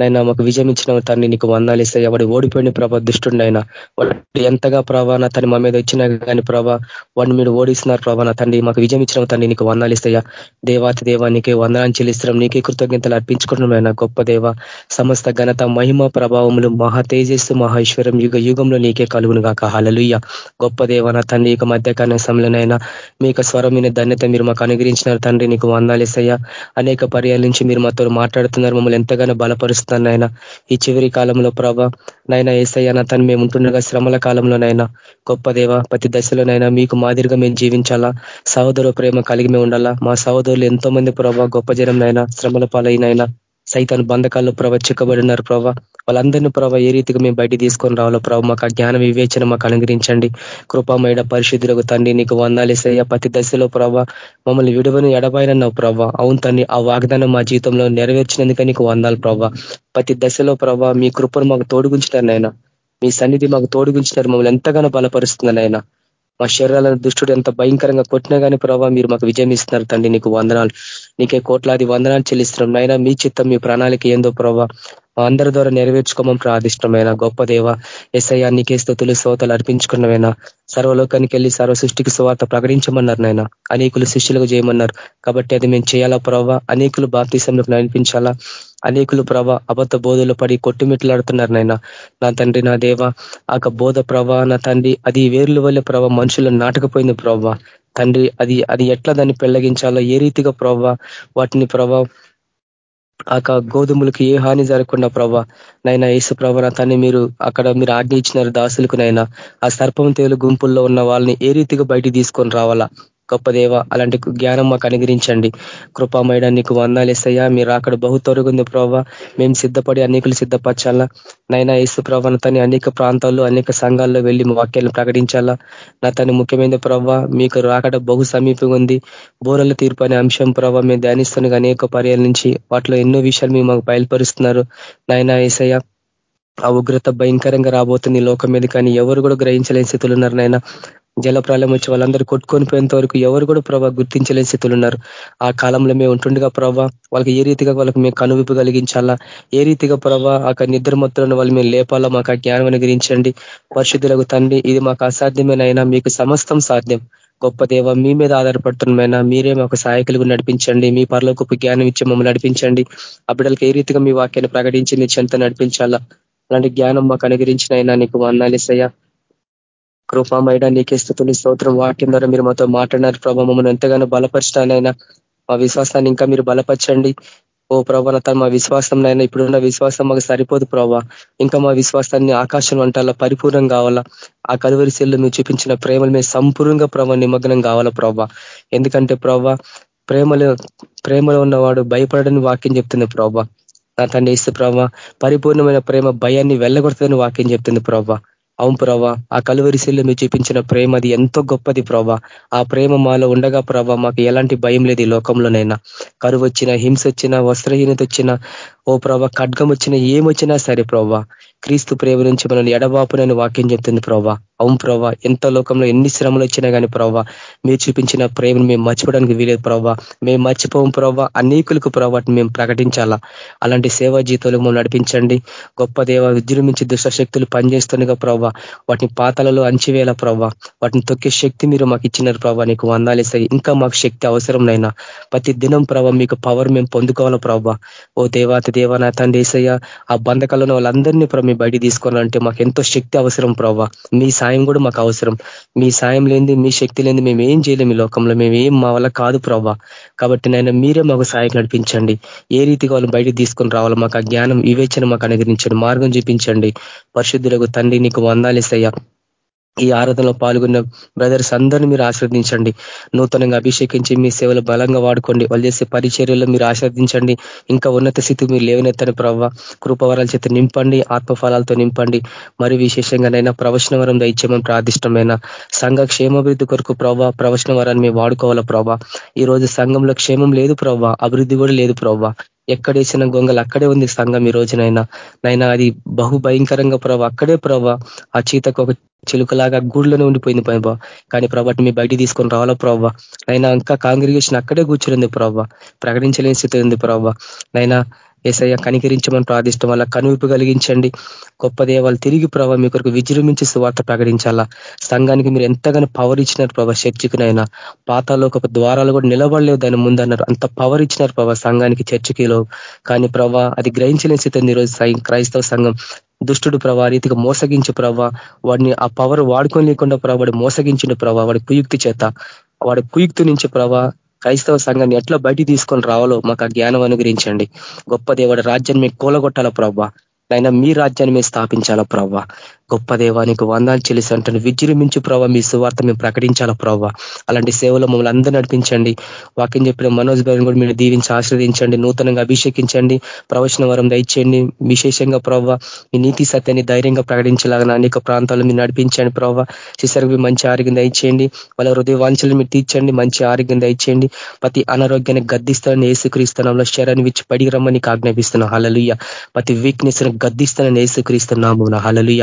Speaker 1: నైనా మాకు విజయం ఇచ్చిన తన్ని నీకు వందాలిస్తాయి వాడు ఓడిపోయిన ప్రభా దుష్టుండైనా వాడు ఎంతగా ప్రభా నా తను మా మీద ఇచ్చినా కానీ ప్రభా వాడిని మీరు ఓడిస్తున్నారు ప్రభా నా తండ్రి. మాకు విజయం ఇచ్చిన తండ్రి నీకు వందాలిస్తాయా దేవాతి దేవా నీకే వందనాన్ని చెల్లిస్తున్నాం. నీకే కృతజ్ఞతలు అర్పించుకుంటున్నాం గొప్ప దేవ. సమస్త ఘనత మహిమ ప్రభావములు మహా తేజస్సు మహేశ్వరం యుగ యుగంలో నీకే కలుగును గాక. హలలుయ్య గొప్ప దేవ నా తండ్రి ఇక మధ్యకాల సమయంలోనైనా మీ స్వరమైన ధన్యత మీరు మాకు అనుగ్రహించినారు. తండ్రి నీకు వందాలేసయ్యా అనేక పర్యాల నుంచి మీరు మాతో మాట్లాడుతున్నారు. మమ్మల్ని ఎంతగానో బలపరుస్తున్నారు నాయన. ఈ చివరి కాలంలో ప్రభ నైనా ఏసయ్యా నా తను మేము ఉంటుండగా శ్రమల కాలంలోనైనా గొప్ప దేవ ప్రతి దశలోనైనా మీకు మాదిరిగా మేము జీవించాలా? సహోదరు ప్రేమ కలిగి మేము ఉండాలా? మా సహోదరులు ఎంతో మంది ప్రభావ గొప్ప జనంనైనా శ్రమల పాలైనైనా సైతాను బంధకాల్లో ప్రభ. చిక్కబడినారు ప్రభావ వాళ్ళందరినీ ప్రభావ ఏ రీతిగా మేము బయట తీసుకొని రావాలో ప్రభావ మాకు ఆ జ్ఞాన వివేచన మాకు అనుగ్రహించండి. కృపామయడ పరిశుద్ధులకు తండ్రి నీకు వందాలేసయ్యా ప్రతి దశలో ప్రభావ మమ్మల్ని విడువని ఎడబాయినన్నావు ప్రభావ అవును తండ్రి ఆ వాగ్దానం మా జీవితంలో నెరవేర్చినందుకే నీకు వందాలు ప్రభావ ప్రతి దశలో ప్రభావ మీ కృపను మాకు తోడుగుంచినారు నాయన. మీ సన్నిధి మాకు తోడుగుంచినారు మమ్మల్ని ఎంతగానో బలపరుస్తుంది నాయన. మా శరీరాలను దుష్టుడు ఎంత భయంకరంగా కొట్టినా కానీ ప్రభావ మీరు మాకు విజయం ఇస్తున్నారు తండ్రి నీకు వందనాలు. నీకే కోట్లాది వందనాలు చెల్లిస్తున్నాం. నైనా మీ చిత్తం మీ ప్రణాళిక ఏందో ప్రభా అందరి ద్వారా నెరవేర్చుకోమని ప్రార్థిష్టమైన గొప్ప దేవ. ఎస్ఐయా నీకే స్థుతులు శ్రోతలు అర్పించుకున్నవైనా. సర్వలోకానికి వెళ్ళి సర్వ సృష్టికి సువార్త ప్రకటించమన్నారు నాయన. అనేకులు శిష్యులకు చేయమన్నారు. కాబట్టి అది మేము చేయాలా ప్రభావ అనేకులు బాప్తీసంలోకి నడిపించాలా? అనేకులు ప్రభ అబద్ధ బోధలు పడి కొట్టుమిట్లాడుతున్నారు నాయన. నా తండ్రి నా దేవ ఆ బోధ ప్రభ నా తండ్రి అది వేర్లు వల్ల ప్రభ మనుషులు నాటకపోయింది ప్రభ తండ్రి అది అది ఎట్లా దాన్ని పెళ్ళగించాలో ఏ రీతిగా ప్రభ వాటిని ప్రభ ఆ గోధుమలకు ఏ హాని జరగకుండా ప్రభా నైనా యేసు ప్రభ తన్ని మీరు అక్కడ మీరు ఆజ్ఞ ఇచ్చినారు దాసులకు నైనా ఆ సర్పం తేలు గుంపుల్లో ఉన్న వాళ్ళని ఏ రీతిగా బయటికి తీసుకొని రావాలా? గొప్ప దేవ అలాంటి జ్ఞానం మాకు అనుగ్రించండి కృపామయడ నీకు వందాలేసయ్యా మీరు అక్కడ బహు తొరుగుంది ప్రభావ మేము సిద్ధపడి అనేకులు సిద్ధపరచాలా? నైనా ఏసు ప్రభాన తని అనేక ప్రాంతాల్లో అనేక సంఘాల్లో వెళ్ళి వాక్యాలను ప్రకటించాలా? నా తను ముఖ్యమైన ప్రభావ మీకు రాకడ బహు సమీపంగా ఉంది. బోరల తీర్పు అనే అంశం ప్రభావ మేము ధ్యానిస్తున్న అనేక పర్యాల నుంచి వాటిలో ఎన్నో విషయాలు మేము మాకు బయలుపరుస్తున్నారు. నాయన ఏసయ్య ఆ ఉగ్రత భయంకరంగా రాబోతుంది లోకం మీద కానీ ఎవరు కూడా గ్రహించలేని స్థితులు ఉన్నారు నాయన. జలప్రాలం వచ్చి వాళ్ళందరూ కొట్టుకొని పోయేంత వరకు ఎవరు కూడా ప్రభావ గుర్తించలేని స్థితులు ఉన్నారు. ఆ కాలంలో మేము ఉంటుండగా ప్రభా వాళ్ళకి ఏ రీతిగా వాళ్ళకి మేము కనువిప్పు కలిగించాలా? ఏ రీతిగా ప్రభా ఆ నిద్ర మొత్తం వాళ్ళు మేము లేపాలా? మాకు ఆ జ్ఞానం అనుగ్రహించండి. పరిశుద్ధులకు తండ్రి ఇది మాకు అసాధ్యమేనైనా మీకు సమస్తం సాధ్యం. గొప్ప దేవ మీ మీద ఆధారపడుతున్నమైనా మీరే మాకు సహాయకులుగా నడిపించండి. మీ పరలోకి జ్ఞానం ఇచ్చి మమ్మల్ని నడిపించండి. ఆ బిడ్డలకి ఏ రీతిగా మీ వాక్యాన్ని ప్రకటించి మీ చెంత నడిపించాలా? అలాంటి జ్ఞానం మాకు అనుగ్రహించిన అయినా నీకు వందాలిసయ్యా కృపామైనా నీకే స్థుతులు స్తోత్రం. వాక్యం ద్వారా మీరు మాతో మాట్లాడినారు ప్రభావ మమ్మల్ని ఎంతగానో బలపరచడానైనా మా విశ్వాసాన్ని ఇంకా మీరు బలపరచండి. ఓ ప్రభా తన మా విశ్వాసం అయినా ఇప్పుడున్న విశ్వాసం మాకు సరిపోదు ప్రభా. ఇంకా మా విశ్వాసాన్ని ఆకాశం వంటాల పరిపూర్ణం కావాలా? ఆ కలువరి శైలిలో మీరు చూపించిన ప్రేమలు మేము సంపూర్ణంగా ప్రభా నిమగ్నం కావాలా ప్రభా. ఎందుకంటే ప్రభా ప్రేమలో ప్రేమలో ఉన్నవాడు భయపడని వాక్యం చెప్తుంది ప్రభా. నా తన ఇస్తే పరిపూర్ణమైన ప్రేమ భయాన్ని వెళ్ళగొడుతుందని వాక్యం చెప్తుంది ప్రభావ అవును ప్రభా ఆ కలువరిశీల్లో మీరు చూపించిన ప్రేమ అది ఎంతో గొప్పది ప్రభా. ఆ ప్రేమ మాలో ఉండగా ప్రభా మాకు ఎలాంటి భయం లేదు ఈ లోకంలోనైనా. కరువు వచ్చినా హింస వచ్చినా వస్త్రహీనత వచ్చినా ఓ ప్రభా ఖడ్గం వచ్చినా ఏమొచ్చినా సరే ప్రభా క్రీస్తు ప్రేమ నుంచి మనల్ని ఎడబాపునని వాక్యం చెప్తుంది ప్రవ్వా. అవును ప్రభా ఎంత లోకంలో ఎన్ని శ్రమలు వచ్చినా కానీ ప్రవ్వా మీరు చూపించిన ప్రేమను మేము మర్చిపోవడానికి వీలేదు ప్రవ్వా. మేము మర్చిపోము ప్రవ్వా అనేకులకు ప్రవ్వాటిని మేము ప్రకటించాలా. అలాంటి సేవా జీతాలకు మేము నడిపించండి. గొప్ప దేవ విజృంభించి దుష్టశక్తులు పనిచేస్తుండగా ప్రవ్వా వాటిని పాతలలో అంచివేల ప్రవ్వా. వాటిని తొక్కే శక్తి మీరు మాకు ఇచ్చినారు ప్రవ్వా నీకు వందాలేస్తాయి ఇంకా మాకు శక్తి అవసరం నైనా. ప్రతి దినం ప్రభా మీకు పవర్ మేము పొందుకోవాలా ప్రవ్వా. ఓ దేవాత దేవ దేశయ్య ఏసయ్య ఆ బంధకాలను వాళ్ళందరినీ ప్రభు బయట తీసుకోవాలంటే మాకు ఎంతో శక్తి అవసరం ప్రభావ మీ సాయం కూడా మాకు అవసరం. మీ సాయం లేని మీ శక్తి లేని మేము ఏం చేయలేము ఈ లోకంలో. మేము ఏం మా వల్ల కాదు ప్రవ్వ. కాబట్టి నాయన మీరే మాకు సాయం నడిపించండి. ఏ రీతిగా వాళ్ళు బయటికి తీసుకొని రావాలో మాకు ఆ జ్ఞానం వివేచన మాకు అనుగ్రహించండి. మార్గం చూపించండి. పరిశుద్ధులకు తండ్రి నీకు వందాలేసయ్యా ఈ ఆరాధనలో పాల్గొన్న బ్రదర్స్ అందరినీ మీరు ఆశ్రవదించండి. నూతనంగా అభిషేకించి మీ సేవలు బలంగా వాడుకోండి. వాళ్ళు చేసే పరిచర్యలో మీరు ఆశ్రవదించండి. ఇంకా ఉన్నత స్థితి మీరు లేవనెత్తని ప్రవ్వ కృపవరాల చేత నింపండి ఆత్మఫలాలతో నింపండి. మరి విశేషంగానైనా ప్రవచన వరం దయచేయమని ప్రార్థిష్టమైన సంఘ క్షేమాభివృద్ధి కొరకు ప్రవ్వ ప్రవచన వరాన్ని మేము వాడుకోవాలా ప్రభావ ఈ రోజు సంఘంలో క్షేమం లేదు ప్రవ్వ అభివృద్ధి కూడా లేదు ప్రవ్వ. ఎక్కడేసిన గొంగలు అక్కడే ఉంది సంఘం ఈ రోజునైనా. నైనా అది బహు భయంకరంగా ప్రభావ అక్కడే ప్రభావ ఆ చీతకు ఒక చిలుకలాగా గూడులోనే ఉండిపోయింది ప్రభావ కానీ ప్రభావం మీ బయట తీసుకొని రావాలా ప్రభావ అయినా ఇంకా కాంగ్రిగేషన్ అక్కడే కూర్చుంది ప్రభావ ప్రకటించలేని స్థితి ఉంది ప్రభావ నైనా ఏసయ్య కనికరించమని ప్రార్థిష్టం వల్ల కనువిపు కలిగించండి. గొప్ప దేవాలు తిరిగి ప్రభావ మీ కొరకు విజృంభించి సువార్త ప్రకటించాలా. సంఘానికి మీరు ఎంతగానో పవర్ ఇచ్చినారు ప్రభావ చర్చికినైనా పాతాలో ఒక ద్వారాలు కూడా నిలబడలేవు దాని ముందన్నారు. అంత పవర్ ఇచ్చినారు ప్రభావ సంఘానికి చర్చికిలో. కానీ ప్రభా అది గ్రహించలేని స్థితి ఈరోజు క్రైస్తవ సంఘం. దుష్టుడు ప్రభా రీతిగా మోసగించు ప్రభా. వాడిని ఆ పవర్ వాడుకొని లేకుండా ప్రభా వాడు మోసగించిన ప్రభా. వాడి కుయుక్తి చేత. వాడి కుయుక్తి నుంచి ప్రభా క్రైస్తవ సంఘాన్ని ఎట్లా బయట తీసుకొని రావాలో మాకు ఆ జ్ఞానం అనుగ్రహించండి. గొప్ప దేవుడు రాజ్యాన్ని మీకు కూలగొట్టాల ప్రభా? నైనా మీ రాజ్యాన్ని మేము స్థాపించాలా ప్రభావ గొప్ప దేవానికి వందాలు చెల్లిసి అంటాను విజృంభించు ప్రభావ మీ సువార్త మేము ప్రకటించాలా ప్రభావ అలాంటి సేవలు మమ్మల్ని అందరూ నడిపించండి. వాక్యం చెప్పిన మనోజ్ బాబుని కూడా మీరు దీవించి ఆశ్రదించండి నూతనంగా అభిషేకించండి. ప్రవచన వరం దయచేయండి. విశేషంగా ప్రభావ మీ నీతి సత్యాన్ని ధైర్యంగా ప్రకటించలాగా అనేక ప్రాంతాల్లో మీరు నడిపించండి ప్రభావ శిశరికి మంచి ఆరోగ్యం దయచేయండి. వాళ్ళ హృదయ వాంఛలు మీరు తీర్చండి. మంచి ఆరోగ్యం దయచేయండి. ప్రతి అనారోగ్యాన్ని గద్దిస్తానని ఏసుక్రీస్తున్నాంలో శరాన్ని విచ్చి పడిగి రమ్మని ఆజ్ఞాపిస్తున్నాం. హలలుయ్య ప్రతి వీక్నెస్ గద్దిస్తానని ఏసుక్రీస్తున్నాము హలలుయ్య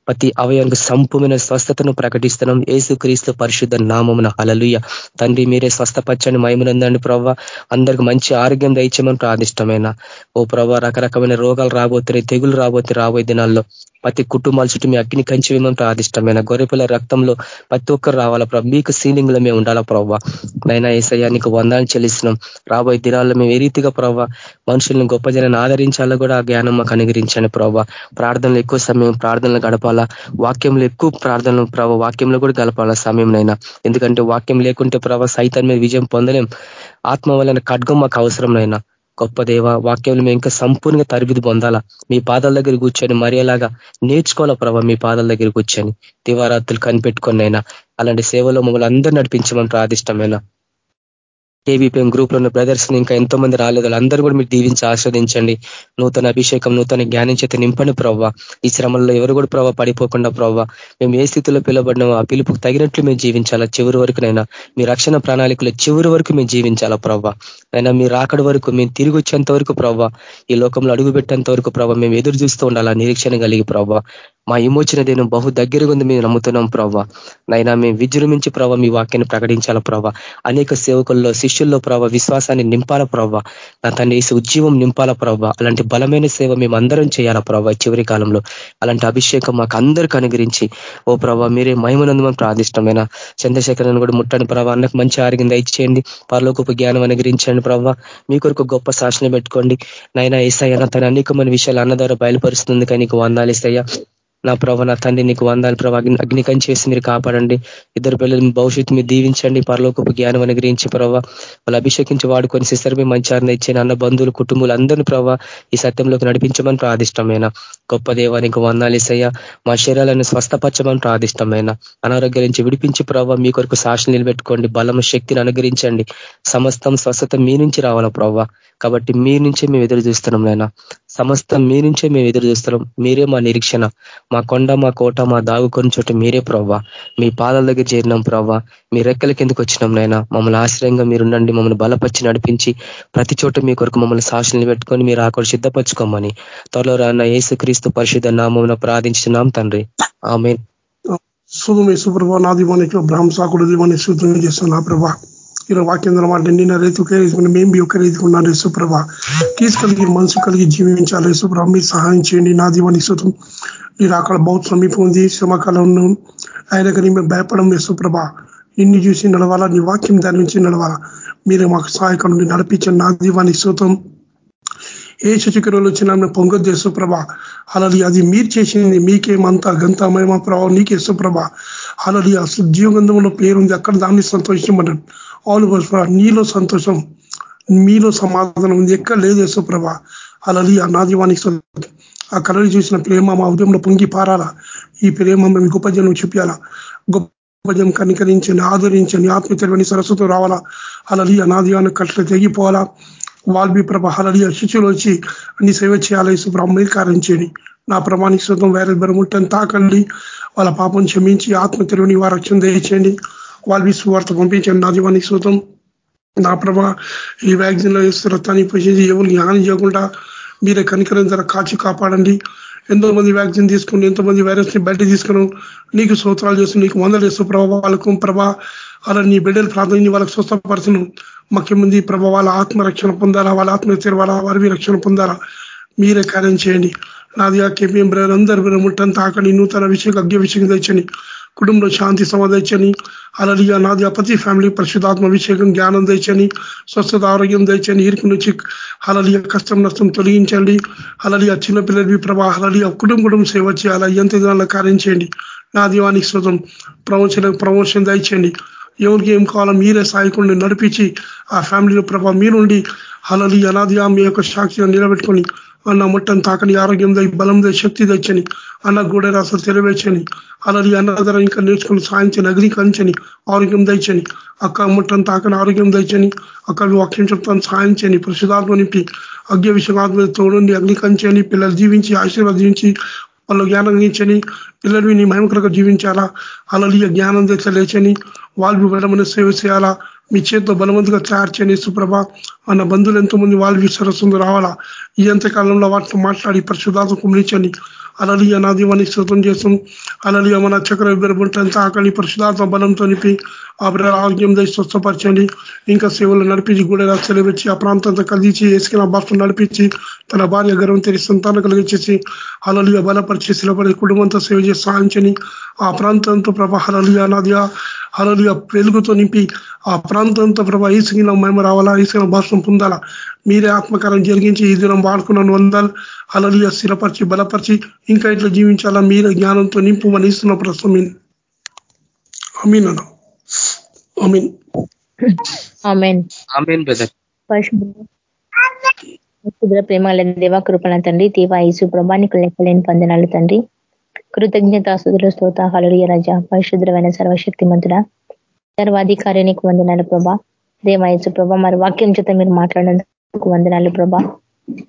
Speaker 1: ప్రతి అవయానికి సంపూమైన స్వస్థతను ప్రకటిస్తున్నాం. ఏసు క్రీస్తు పరిశుద్ధ నామమున. అలలుయ తండ్రి మీరే స్వస్థపచ్చని మయమునందండి ప్రవ్వ. అందరికి మంచి ఆరోగ్యం దయచేయమని ప్రాదిష్టమైన ఓ ప్రభావ రకరకమైన రోగాలు రాబోతున్నాయి తెగులు రాబోతే రాబోయే దినాల్లో. ప్రతి కుటుంబాల చుట్టూ మీ అగ్ని కంచి వేయమని ప్రాదిష్టమైన గొర్రెపిల్ల రక్తంలో ప్రతి ఒక్కరు రావాలా ప్రభ? మీకు సీలింగ్లో మేము ఉండాలా ప్రవ్వ? నైనా ఏసయ్యా నీకు వందాన్ని చెల్లిస్తున్నాం. రాబోయే దినాల్లో మేము ఏ రీతిగా ప్రవ్వ మనుషుల్ని గొప్ప జనాన్ని ఆదరించాలో కూడా ఆ జ్ఞానం మాకు అనుగరించండి ప్రవ్వ. ప్రార్థనలు ఎక్కువ సమయం ప్రార్థనలు గడపాలి. వాక్యంలో ఎక్కువ ప్రార్థనలు ప్రభావ వాక్యంలో కూడా గడపాలా సమయంనైనా. ఎందుకంటే వాక్యం లేకుంటే ప్రభావ సైతాన్ని మీద విజయం పొందలేం. ఆత్మ వలన ఖడ్గం మాకు అవసరంనైనా. గొప్ప దేవ వాక్యంలో మేము ఇంకా సంపూర్ణంగా తరబిది పొందాలా. మీ పాదాల దగ్గర కూర్చొని మరేలాగా నేర్చుకోవాలా ప్రభావ మీ పాదాల దగ్గర కూర్చొని. దివారాత్రులు కనిపెట్టుకొని అలాంటి సేవలో మమ్మల్ని అందరూ నడిపించమని ప్రాదిష్టమైన కేవీపీఎం గ్రూప్లో ఉన్న బ్రదర్స్ ఇంకా ఎంతో మంది రాలేదు. వాళ్ళందరూ కూడా మీరు దీవించి ఆస్వాదించండి. నూతన అభిషేకం నూతన జ్ఞానం చేత నింపండి ప్రవ్వ. ఈ శ్రమంలో ఎవరు కూడా ప్రవ్వ పడిపోకుండా ప్రవ్వ. మేము ఏ స్థితిలో పిలువబడినామో ఆ పిలుపుకు తగినట్లు మేము జీవించాలా? చివరి వరకునైనా మీ రక్షణ ప్రణాళికలో చివరి వరకు మేము జీవించాలా ప్రవ్వ? అయినా మీరు రాకడి వరకు మేము తిరిగి వచ్చేంత వరకు ప్రవ్వ ఈ లోకంలో అడుగు పెట్టేంత వరకు ప్రవ్వ మేము ఎదురు చూస్తూ ఉండాలా? నిరీక్షణ కలిగి ప్రవ్వ. మా విమోచన దేనం బహు దగ్గరగా ఉంది మేము నమ్ముతున్నాం ప్రవ్వ. నైనా మేము విజృంభించి ప్రభావ మీ వాక్యాన్ని ప్రకటించాల ప్రవ్వ? అనేక సేవకుల్లో శిష్యుల్లో ప్రభావ విశ్వాసాన్ని నింపాల ప్రభావ నా తండ్రి ఉజ్జీవం నింపాల ప్రభావ అలాంటి బలమైన సేవ మేము అందరం చేయాలా ప్రభావ చివరి కాలంలో? అలాంటి అభిషేకం మాకు అందరికీ అనుగ్రహించి ఓ ప్రభావ మీరే మహిమనందమని ప్రార్థిష్టమైన చంద్రశేఖరన్ కూడా ముట్టండి ప్రభావ అన్నకు మంచి ఆరోగ్యం దయచేయండి పరలోకపు జ్ఞానం అనుగ్రహించండి ప్రభావ మీ కొరకు గొప్ప శాసన పెట్టుకోండి. నైనా ఏసయ్య తన అనేకమైన విషయాలు అన్న ద్వారా బయలుపరుస్తుంది కానీ నీకు వందాలు ఇస్తాయా నా ప్రభ నా తండ్రి నీకు వందాలు ప్రభావ అగ్నికం చేసి మీరు కాపాడండి. ఇద్దరు పిల్లలు భవిష్యత్తు మీరు దీవించండి. పరలోకపు జ్ఞానం అనుగ్రహించి ప్రభావ వాళ్ళు అభిషేకించి వాడుకొని సిస్టర్ మీ మంచారణ ఇచ్చిన అన్న బంధువులు కుటుంబాలు అందరినీ ప్రభావ ఈ సత్యంలోకి నడిపించమని ప్రాదిష్టమైన గొప్ప దేవానికి వందాలు ఇసయ్య మా శరీరాలను స్వస్థపరచమని ప్రాదిష్టమైన అనారోగ్యం నుంచి విడిపించి ప్రభావ మీ కొరకు సాక్షి నిలబెట్టుకోండి. బలం శక్తిని అనుగ్రహించండి. సమస్తం స్వస్థత మీ నుంచి రావాలా ప్రభావ కాబట్టి మీ నుంచే మేము ఎదురు చూస్తున్నాం నాయన. సమస్తం మీ నుంచే మేము ఎదురు చూస్తున్నాం. మీరే మా నిరీక్షణ. మా కొండ మా కోట మా దాగుకొని చోట మీరే ప్రవ్వ. మీ పాదాల దగ్గర చేరినాం ప్రవ్వ. మీ రెక్కల కిందకు వచ్చినాం నైనా మమ్మల్ని ఆశ్రయంగా మీరుండండి మమ్మల్ని బలపరిచి నడిపించి ప్రతి చోట మీ కొరకు మమ్మల్ని సాక్షులు పెట్టుకొని మీరు ఆకు సిద్ధపరచుకోమని. త్వరలో రాన్న ఏసు క్రీస్తు పరిశుద్ధ నామం ప్రార్థించినాం తండ్రి. ఆమె
Speaker 3: సుధమే సుప్రభ నా దీవానికి బ్రహ్మ సాకుడు దీవాన్ని శుద్ధం చేస్తున్నా ప్రభా. ఈరోజు వాక్యం మాట నిన్న రైతు రీతికున్న మేము ఒక రైతుకున్నాను యేసుప్రభ తీసుకలిగి మనసు కలిగి జీవించాలి యేసుప్రభ మీరు సహాయం చేయండి నా దీవానికి శుతం మీరు అక్కడ బౌత్ సమీపం ఉంది శ్రమకాలంలో ఆయన కానీ మేము భయపడం యేసుప్రభ నిన్ను చూసి నడవాలా నీ వాక్యం ధరించి నడవాలా. మీరు మాకు సహాయకం నడిపించండి. నా దీవాన్ని శుతం ఏ శుచికరులు వచ్చినా పొంగొద్దు యేసుప్రభ అలాది అది మీరు చేసింది మీకేమంతా గంత మహిమ ప్రభావం నీకే సుప్రభ అలలి ఆ జీవగంధంలో పేరుంది. అక్కడ దాన్ని సంతోషించమన్నాడు. ఆల్ నీలో సంతోషం మీలో సమాధానం ఉంది. ఎక్కడ లేదు యేసుప్రభ అలాది ఆ నాదివానికి ఆ కళలు చూసిన ప్రేమ మా ఉదయంలో పొంగి పారాలా. ఈ ప్రేమ మేము గొప్ప జనం చూపించాలా గొప్ప జనం కనికరించండి ఆదరించండి ఆత్మ తెలివని సరస్వతం రావాలా అలలి అనాదివాన్ని కట్టలు తెగిపోవాలా. వాల్బీ ప్రభ హలలి శిష్యులు వచ్చి అన్ని సేవ చేయాలి బ్రహ్మీకారం నా ప్రమాణిక శుద్ధం వైరల్ బెరముట్టని తాకండి. వాళ్ళ పాపం క్షమించి ఆత్మ తెరువుని వారు రక్షణ దయచేయండి. వాల్బీ సువార్త పంపించండి నా దీవానికి శుతం నా ప్రభ ఈ వ్యాక్సిన్లో రక్తాన్ని పోషించి ఎవరిని హాని చేయకుండా మీరే కనికరం ధర కాచి కాపాడండి. ఎంతో మంది వ్యాక్సిన్ తీసుకుని ఎంతో మంది వైరస్ని బయట తీసుకుని నీకు సూత్రాలు చేస్తూ నీకు వందలు వేస్తూ ప్రభావ వాళ్ళకు ప్రభా అలా నీ బిడ్డలు ప్రార్థన వాళ్ళకి స్వస్థపరచను. ముఖ్యమంది ప్రభావ వాళ్ళ ఆత్మరక్షణ పొందాలా వాళ్ళ ఆత్మ తెరవాలా వారి రక్షణ పొందాలా? మీరే కార్యం చేయండి. నాది కేపీఎం బ్రదర్ అందరు ముట్టంతా ఆకని నూతన విషయం అగ్ని విషయం తెచ్చని కుటుంబంలో శాంతి సమాధించని అలలిగా నాది ప్రతి ఫ్యామిలీ పరిశుధాత్మ అభిషేకం జ్ఞానం తెచ్చని స్వస్థత ఆరోగ్యం తెచ్చని ఇరుకు నుంచి అలలియ కష్టం నష్టం తొలగించండి. అలలియ చిన్నపిల్లలవి ప్రభా అలలియ కుటుంబ కుటుంబం సేవ చేయాలి? ఎంత దినాల కార్యం చేయండి. నా దీవానికి స్వతం ప్రమోషన్ ప్రమోషన్ దయచేయండి. ఎవరికి ఏం కావాలో మీరే సాయకుండా నడిపించి ఆ ఫ్యామిలీలో ప్రభావ మీరుండి అలలి అనాదిగా మీ యొక్క సాక్షిగా నిలబెట్టుకొని అన్న ముట్టని తాకని ఆరోగ్యం దై బలం దై శక్తి తెచ్చని అన్న గూడ రాసలు తెలివేచని అలాది అన్నదర ఇంకా నేర్చుకుని సాయించని అగ్ని ఆరోగ్యం దంచని అక్క ముట్టని తాకని ఆరోగ్యం దంచని అక్క వాక్యం చెప్తాను సాయించని ప్రసిద్ధాత్మ నింపి అగ్ఞ విషయాత్మ తోడుండి అగ్నికరించని పిల్లలు జీవించి ఆశీర్వదించి వాళ్ళు జ్ఞానం ఇచ్చని పిల్లలు నీ మహిమకులకు జీవించాలా? అలలియ జ్ఞానం తెచ్చ లేచని వాళ్ళు బలమైన సేవ చేయాలా? మీ చేతితో బలవంతుగా తయారు చేయని సుప్రభ అన్న బంధువులు ఎంతో మంది వాళ్ళు సరస్సు రావాలా? ఈ కాలంలో వాటితో మాట్లాడి పరిశుధాత్మ కుమరించండి అలలియ నా దీవాన్ని శ్రోతం చేస్తాం అలలియ మన చక్ర విబరబుంటంతా ఆకలి పరిశుధాత్మ బలంతో నిపి ఆ ఆరోగ్యం దయ స్వస్థపరచండి. ఇంకా సేవలు నడిపించి కూడా సెలవిచ్చి ఆ ప్రాంతంతో కలిసి వేసుకున్న భాషను నడిపించి తన భార్య గర్వం తెరి సంతానం కలిగించేసి అలలియ బలపరిచి శిలపడి కుటుంబంతో సేవ చేసి సాధించని ఆ ప్రాంతంతో ప్రభా హలలియ నాదిగా హలలియ వెలుగుతో నింపి ఆ ప్రాంతంతో ప్రభా ఈసుగిన మేము రావాలా ఈసుగిన భాషను పొందాలా? మీరే ఆత్మకారం జరిగించి ఈ దినం వాడుకున్నాను వందాలు అలలియ స్థిరపరిచి బలపరిచి ఇంకా ఇట్లా జీవించాలా? మీరే జ్ఞానంతో నింపు మన ఇస్తున్న ప్రస్తుతం అమీన్ అన్న. అమీన్
Speaker 4: ప్రేమ దేవా కృపణ తండ్రి దేవా యేసు ప్రభానికి లెక్కలేని పందనాలు తండ్రి. కృతజ్ఞత సుధుల స్తోత హలుడియ రజ పరిశుద్రమైన సర్వశక్తి మంతుడ సర్వాధికారినికి వందనాలు ప్రభా. దేవాయసు ప్రభా మరి వాక్యం చేత మీరు మాట్లాడినందుకు వందనాలు ప్రభా.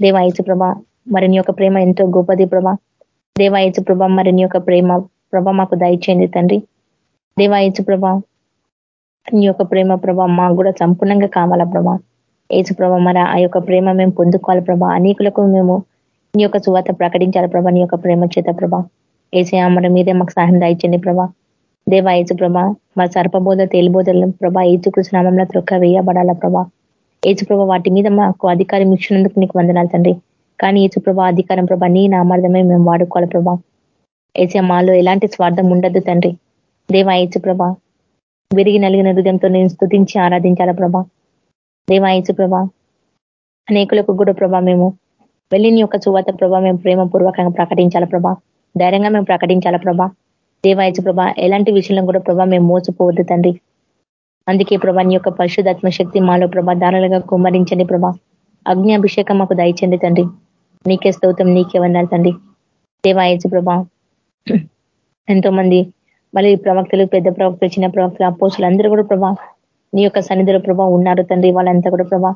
Speaker 4: దేవాయసు ప్రభా మరి నీ యొక్క ప్రేమ ఎంతో గొప్పది ప్రభా. దేవాయసు ప్రభా మరి నీ యొక్క ప్రేమ ప్రభ మాకు దయచేయండి తండ్రి. దేవాయసు ప్రభ నీ యొక్క ప్రేమ ప్రభ మాకు కూడా సంపూర్ణంగా కావాలా ప్రభా. ఏసు ప్రభ మరి ఆ యొక్క ప్రేమ మేము పొందుకోవాలి ప్రభా. అనేకులకు మేము నీ యొక్క సువాత ప్రకటించాలి ప్రభా నీ యొక్క ప్రేమ చేత ప్రభా. ఏసీ మరి మీదే మాకు సహాయం దాయించండి ప్రభా. దేవా ఏసు ప్రభ మా సర్పబోధ తేలిబోధలను ప్రభా ఏసు కృష్ణనామంలో త్రొక్క వేయబడాల ప్రభా. ఏసుప్రభ వాటి మీద మాకు అధికారం ఇచ్చినందుకు నీకు వందనాలు తండ్రి. కానీ ఏసుప్రభ అధికారం ప్రభా నీ నామార్థమే మేము వాడుకోవాలి ప్రభా. ఏసీ మాలో ఎలాంటి స్వార్థం ఉండద్దు తండ్రి. దేవా ఏసుప్రభ విరిగి నలిగిన హృదయంతో నేను స్థుతించి ఆరాధించాల ప్రభా. దేవా ఏసు ప్రభా. అనేకులకు కూడా ప్రభా మేము వెళ్ళిన యొక్క చువాత ప్రభా మేము ప్రేమపూర్వకంగా ప్రకటించాల ప్రభా. ధైర్యంగా మేము ప్రకటించాల ప్రభా. దేవాయచు ప్రభా ఎలాంటి విషయంలో కూడా ప్రభా మేము మోసపోవద్దు తండ్రి. అందుకే ప్రభా నీ యొక్క పరిశుధాత్మ శక్తి మాలో ప్రభా దారులుగా కుమ్మరించండి ప్రభా. అగ్నిఅభిషేకం మాకు దయచండి తండ్రి. నీకే స్తోత్రం నీకే వందాలి తండ్రి. దేవాయచు ప్రభా ఎంతో మంది మళ్ళీ ప్రవక్తలు పెద్ద ప్రవక్తలు చిన్న ప్రవక్తలు అపోసులు అందరూ కూడా ప్రభా నీ యొక్క సన్నిధిలో ప్రభా ఉన్నారు తండ్రి వాళ్ళంతా కూడా ప్రభా.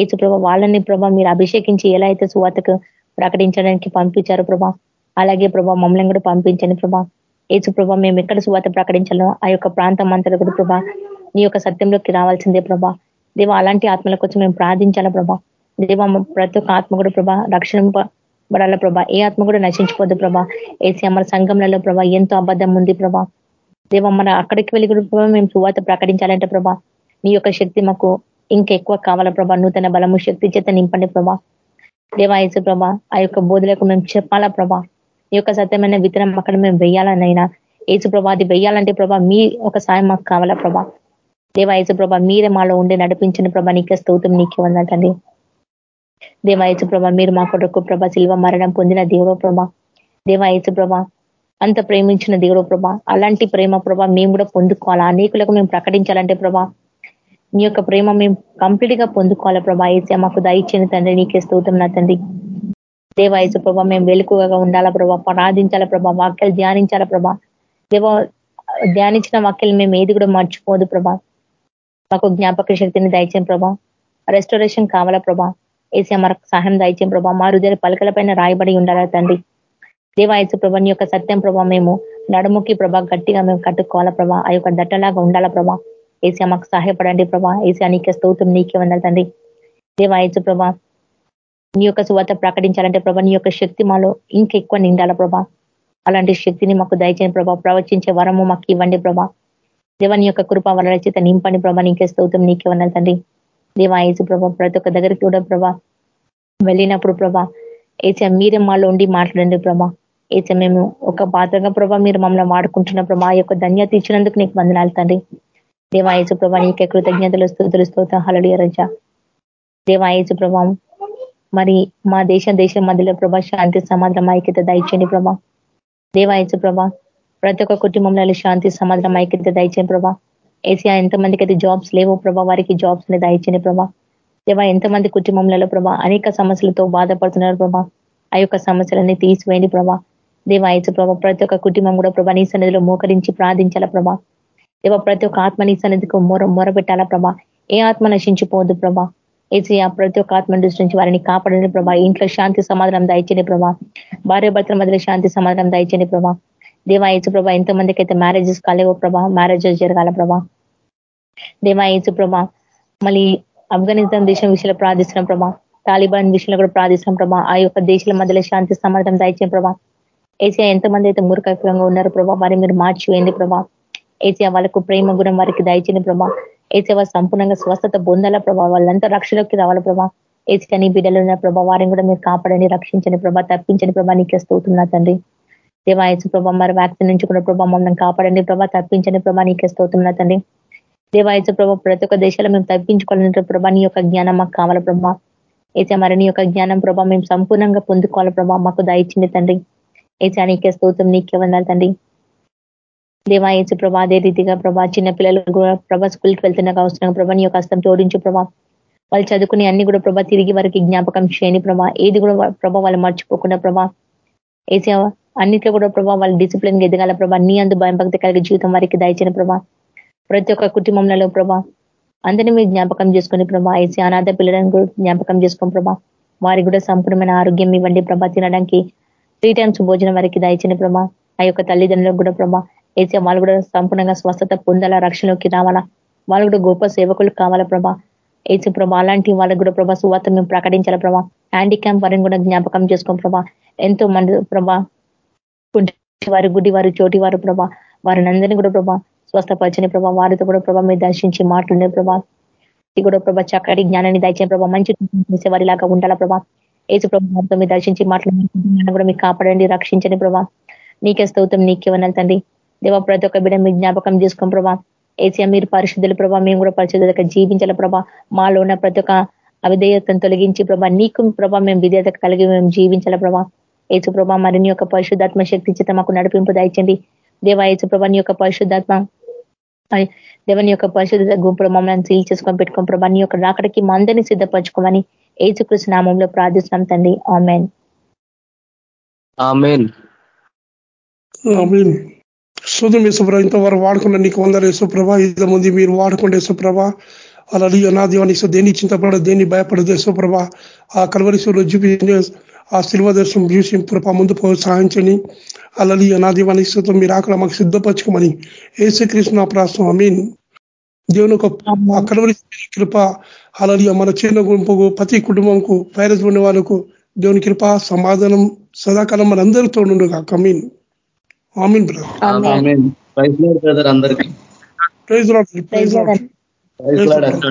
Speaker 4: ఏచు ప్రభా వాళ్ళని ప్రభా మీరు అభిషేకించి ఎలా అయితే సువాతకు ప్రకటించడానికి పంపించారు ప్రభా అలాగే ప్రభా మమ్మల్ని కూడా పంపించండి ప్రభా. ఏసు ప్రభా మేము ఎక్కడ సువాత ప్రకటించాలో ఆ యొక్క ప్రాంతం అంతా కూడా ప్రభా నీ యొక్క సత్యంలోకి రావాల్సిందే ప్రభా. దేవ అలాంటి ఆత్మల కోసం మేము ప్రార్థించాలా ప్రభా? దేవ ప్రతి ఒక్క ఆత్మ కూడా ప్రభా రక్షణ పడాల ప్రభా? ఏ ఆత్మ కూడా నశించిపోదు ప్రభా. ఏసీ అమర సంఘంలో ప్రభా ఎంతో అబద్ధం ఉంది ప్రభా. దేవ మన అక్కడికి వెళ్ళి కూడా మేము సువాత ప్రకటించాలంటే ప్రభా. నీ యొక్క శక్తి మాకు ఇంకెక్కువ కావాల ప్రభా నూతన బలము శక్తి చేత నింపండి ప్రభా. దేవాయసు ప్రభా ఆ యొక్క బోధలకు మేము చెప్పాలా ప్రభా. నీ యొక్క సత్యమైన విత్తనం అక్కడ మేము వెయ్యాలనైనా ఏసు ప్రభా అది వెయ్యాలంటే ప్రభా మీ ఒక సాయం మాకు కావాలా ప్రభా. దేవా ఏసు ప్రభా మీరే మాలో ఉండి నడిపించిన ప్రభా నీకే స్తోత్రం నీకే ఉన్నదండి దేవా ఏసు ప్రభా మీరు మా కొడుకు ప్రభా శిల్వ మరణం పొందిన దేవ ప్రభా. దేవా ఏసు ప్రభా అంత ప్రేమించిన దేవుడు ప్రభా. అలాంటి ప్రేమ ప్రభా మేము కూడా పొందుకోవాలా? అనేకులకు మేము ప్రకటించాలంటే ప్రభా నీ యొక్క ప్రేమ మేము కంప్లీట్గా పొందుకోవాలా ప్రభా? ఏసే మాకు దయచేని తండ్రి నీకే స్తోత్రం నా తండ్రి. దేవాయసు ప్రభా మేము వెలుకుగా ఉండాలా ప్రభా? ప్రార్థించాలా ప్రభా? వాక్యాలు ధ్యానించాలా ప్రభా? దేవ ధ్యానించిన వాక్యాలు మేము ఏది కూడా మర్చిపోదు ప్రభా. మాకు జ్ఞాపక శక్తిని దయచేయం ప్రభా. రెస్టోరేషన్ కావాలా ప్రభా? ఏసీ మనకు సహాయం దయచేయం ప్రభా. మా హృదయ పలకల పైన రాయబడి ఉండాలా తండ్రి? దేవాయసు ప్రభాని యొక్క సత్యం ప్రభా మేము నడుముకి ప్రభా గట్టిగా మేము కట్టుకోవాలా ప్రభా. ఆ యొక్క దట్టలాగా ఉండాలా ప్రభా. ఏసీ మాకు సహాయపడండి ప్రభా. ఏసీ నీకే స్తోత్రం నీకే ఉండాలి తండ్రి. దేవాయసు ప్రభా నీ యొక్క సువాత ప్రకటించాలంటే ప్రభా నీ యొక్క శక్తి మాలో ఇంకెక్కువ నిండాల ప్రభా. అలాంటి శక్తిని మాకు దయచేయండి ప్రభా. ప్రవచించే వరము మాకు ఇవ్వండి ప్రభా. దేవాని యొక్క కృప వలన చేత నింపండి ప్రభా. నీకే స్తోత్రం నీకే ఉన్నది తండ్రి. దేవా ఏసు ప్రభా ప్రతి ఒక్క దగ్గరికి కూడా ప్రభా వెళ్ళినప్పుడు ప్రభా ఏసీ మీరే మాలో ఉండి మాట్లాడండి ప్రభా. ఏసా మేము ఒక పాత్రగా ప్రభా మీరు మమ్మల్ని వాడుకుంటున్న ప్రభా యొక్క ధన్యత ఇచ్చినందుకు నీకు వందనాలు తండ్రి. దేవా ప్రభా నీకే కృతజ్ఞతలు స్థుతులు స్తోత హలడియ రజ. దేవా ఏసు ప్రభావం మరి మా దేశ దేశం మధ్యలో ప్రభా శాంతి సమాధానం ఐక్యత దయచేయండి ప్రభా. దేవాయచు ప్రభా ప్రతి ఒక్క కుటుంబంలో శాంతి సమాధానం ఐక్యత దయచేయండి ప్రభా. ఏసీఆ ఎంతమందికి అయితే జాబ్స్ లేవో ప్రభా వారికి జాబ్స్ని దయచేయండి ప్రభా. దేవా ఎంతమంది కుటుంబంలో ప్రభా అనేక సమస్యలతో బాధపడుతున్నారు ప్రభా. ఆ యొక్క సమస్యలన్నీ తీసివేయండి ప్రభా. దేవాయచు ప్రభా ప్రతి ఒక్క కుటుంబం కూడా ప్రభా నీ సన్నిధిలో మోకరించి ప్రార్థించాల ప్రభా? దేవ ప్రతి ఒక్క ఆత్మ నీ సన్నిధికి మొర మొరపెట్టాలా ప్రభా? ఏ ఆత్మ నశించిపోదు ప్రభా? ఆ ప్రతి ఒక్క ఆత్మ దృష్టి నుంచి వారిని కాపాడని ప్రభా. ఇంట్లో శాంతి సమాధానం దయచని ప్రభా. భార్య భర్తల మధ్యలో శాంతి సమాధానం దయచని ప్రభా. దేవా ప్రభా ఎంతో ఎంతమందికి అయితే మ్యారేజెస్ కాలేవో ప్రభా మ్యారేజెస్ జరగాల ప్రభా? దేవా ఏసు ప్రభా మళ్ళీ ఆఫ్ఘనిస్తాన్ దేశం విషయంలో ప్రార్థిస్తున్న ప్రభా. తాలిబాన్ విషయంలో కూడా ప్రార్థిస్తున్న ప్రభా. ఆ యొక్క దేశాల మధ్యలో శాంతి సమాధానం దయచిన ప్రభా. ఏసీఆ ఎంతమంది అయితే మూర్ఖంగా ఉన్నారు ప్రభా వారి మీరు మార్చివేయండి ప్రభా. ఏసీఆ వాళ్ళకు ప్రేమ గుణం వారికి దయచిన ప్రభా. ఏసీఆ సంపూర్ణంగా స్వస్థత పొందాల ప్రభా. వాళ్ళంతా రక్షణలోకి రావాల ప్రభా. ఏసీఆ నీ బిడ్డలు ఉన్న ప్రభా. వారిని కూడా మీరు కాపాడని రక్షించని ప్రభా. తప్పించని ప్రభా. నీకే స్తోతున్నా తండ్రి. దేవాయసు ప్రభా మరి వ్యాక్సిన్ నుంచి కూడా ప్రభా మమ్మల్ని కాపాడండి ప్రభా. తప్పించని ప్రభా. నీకే స్తోతున్నా తండ్రి. దేవాయసు ప్రభా ప్రతి ఒక్క దేశాలు మేము తప్పించుకోవాలంటే ప్రభా నీ యొక్క జ్ఞానం మాకు కావాల ప్రభా. ఏసీ మరి నీ యొక్క జ్ఞానం ప్రభా మేము సంపూర్ణంగా పొందుకోవాలి ప్రభా. మాకు దయచింది తండ్రి. అయితే నీకే స్తోత్రం నీకే వందాలి తండ్రి. దేవా ఏసు ప్రభా అదే రీతిగా ప్రభా చిన్న పిల్లలు కూడా ప్రభా స్కూల్కి వెళ్తున్న అవసరం ప్రభా నీ యొక్క హస్తం జోడించు ప్రభా. వాళ్ళు చదువుకుని అన్ని కూడా ప్రభా తిరిగి వారికి జ్ఞాపకం చేయని ప్రభా ఏది కూడా ప్రభా వాళ్ళు మర్చిపోకుండా ప్రభా. ఏసీ అన్నిట్లో కూడా ప్రభా వాళ్ళు డిసిప్లిన్ ఎదగాల ప్రభా నీ అందు భయం భక్తి కలిగి జీవితం వారికి దయచిన ప్రభా. ప్రతి ఒక్క కుటుంబంలో ప్రభా అందరినీ మీరు జ్ఞాపకం చేసుకుని ప్రభా ఏసీ అనాథ పిల్లలను కూడా జ్ఞాపకం చేసుకోండి ప్రభా వారికి కూడా సంపూర్ణమైన ఆరోగ్యం ఇవ్వండి ప్రభా తినడానికి త్రీ టైమ్స్ భోజనం వారికి దయచిన ప్రభా ఆ యొక్క తల్లిదండ్రులకు కూడా ప్రభా ఏసీ వాళ్ళు కూడా సంపూర్ణంగా స్వస్థత పొందాలా రక్షణలోకి రావాలా? వాళ్ళు కూడా గొప్ప సేవకులు కావాలా ప్రభా ఏసీ ప్రభా అలాంటి వాళ్ళకు కూడా ప్రభా సువార్త మేము ప్రకటించాల ప్రభా హ్యాండిక్యాప్ వారిని కూడా జ్ఞాపకం చేసుకోం ప్రభా ఎంతో మంది ప్రభా వారి గుడి వారు చోటి వారు ప్రభా వారిని అందరినీ కూడా ప్రభా స్వస్థపరచని ప్రభా వారితో కూడా ప్రభా మీరు దర్శించి మాట్లాడిన ప్రభా కూడా ప్రభా చక్కటి జ్ఞానాన్ని దయచిన ప్రభా మంచి చేసే వారిలాగా ఉండాలా ప్రభా ఏసు ప్రభావంతో మీరు దర్శించి మాట్లాడిన కూడా మీరు కాపాడండి రక్షించని ప్రభా. నీకే స్తోత్రం నీకే వనాలి తండ్రి. దేవ ప్రతి ఒక్క బిడ్డ మీ జ్ఞాపకం చేసుకోం ప్రభా ఏసీఆ మీరు పరిశుద్ధుల ప్రభా మేము కూడా పరిశుద్ధత జీవించాల ప్రభా. మాలో ఉన్న ప్రతి ఒక్క అవిధేయతను తొలగించి ప్రభా నీకు ప్రభా మేము విధేయత కలిగి మేము జీవించాల ప్రభా. ఏసు ప్రభా మరి నీ యొక్క పరిశుద్ధాత్మ శక్తి చేత మాకు నడిపింపు దాయించండి. దేవా ఏసు ప్రభా నీ యొక్క పరిశుద్ధాత్మ దేవని యొక్క పరిశుద్ధ గుంపులు మమ్మల్ని సీల్ చేసుకొని పెట్టుకోం ప్రభా నీ యొక్క రాకడికి మందని సిద్ధపరచుకోమని ఏసుకృష్ణ నామంలో ప్రార్థిస్తున్నాం తండ్రి. ఆమెన్.
Speaker 3: శుధం యేసుప్రభ ఇంతవరకు వాడుకున్న నీకు వందలు యేసుప్రభ ఇంత ముందు మీరు వాడుకుంటే యేసుప్రభ అలా నా దేవానికి దేన్ని చింతపడదు దేన్ని భయపడదు యేసుప్రభ. ఆ కలవరిశులో చూపి ఆ శిల్వ దర్శనం చూసి ప్రభ ముందు ప్రోత్సహించని అలలి నా దీవానికి స్థుతం మీరు అక్కడ మాకు సిద్ధపరచుకోమని. ఏసుకృష్ణ ప్రాసం అమీన్ దేవుని ఒక కలవరి కృప అలలి మన చిన్న గుంపుకు ప్రతి కుటుంబంకు వైరస్ ఉండే వాళ్ళకు దేవుని కృప సమాధానం సదాకాలం మన అందరూ తోడుగా కమీన్ ఆమీన్.
Speaker 2: బ్రదర్ అందరికీ.
Speaker 3: ప్రైజ్
Speaker 4: ప్రైజ్ లాడ్ అన్న.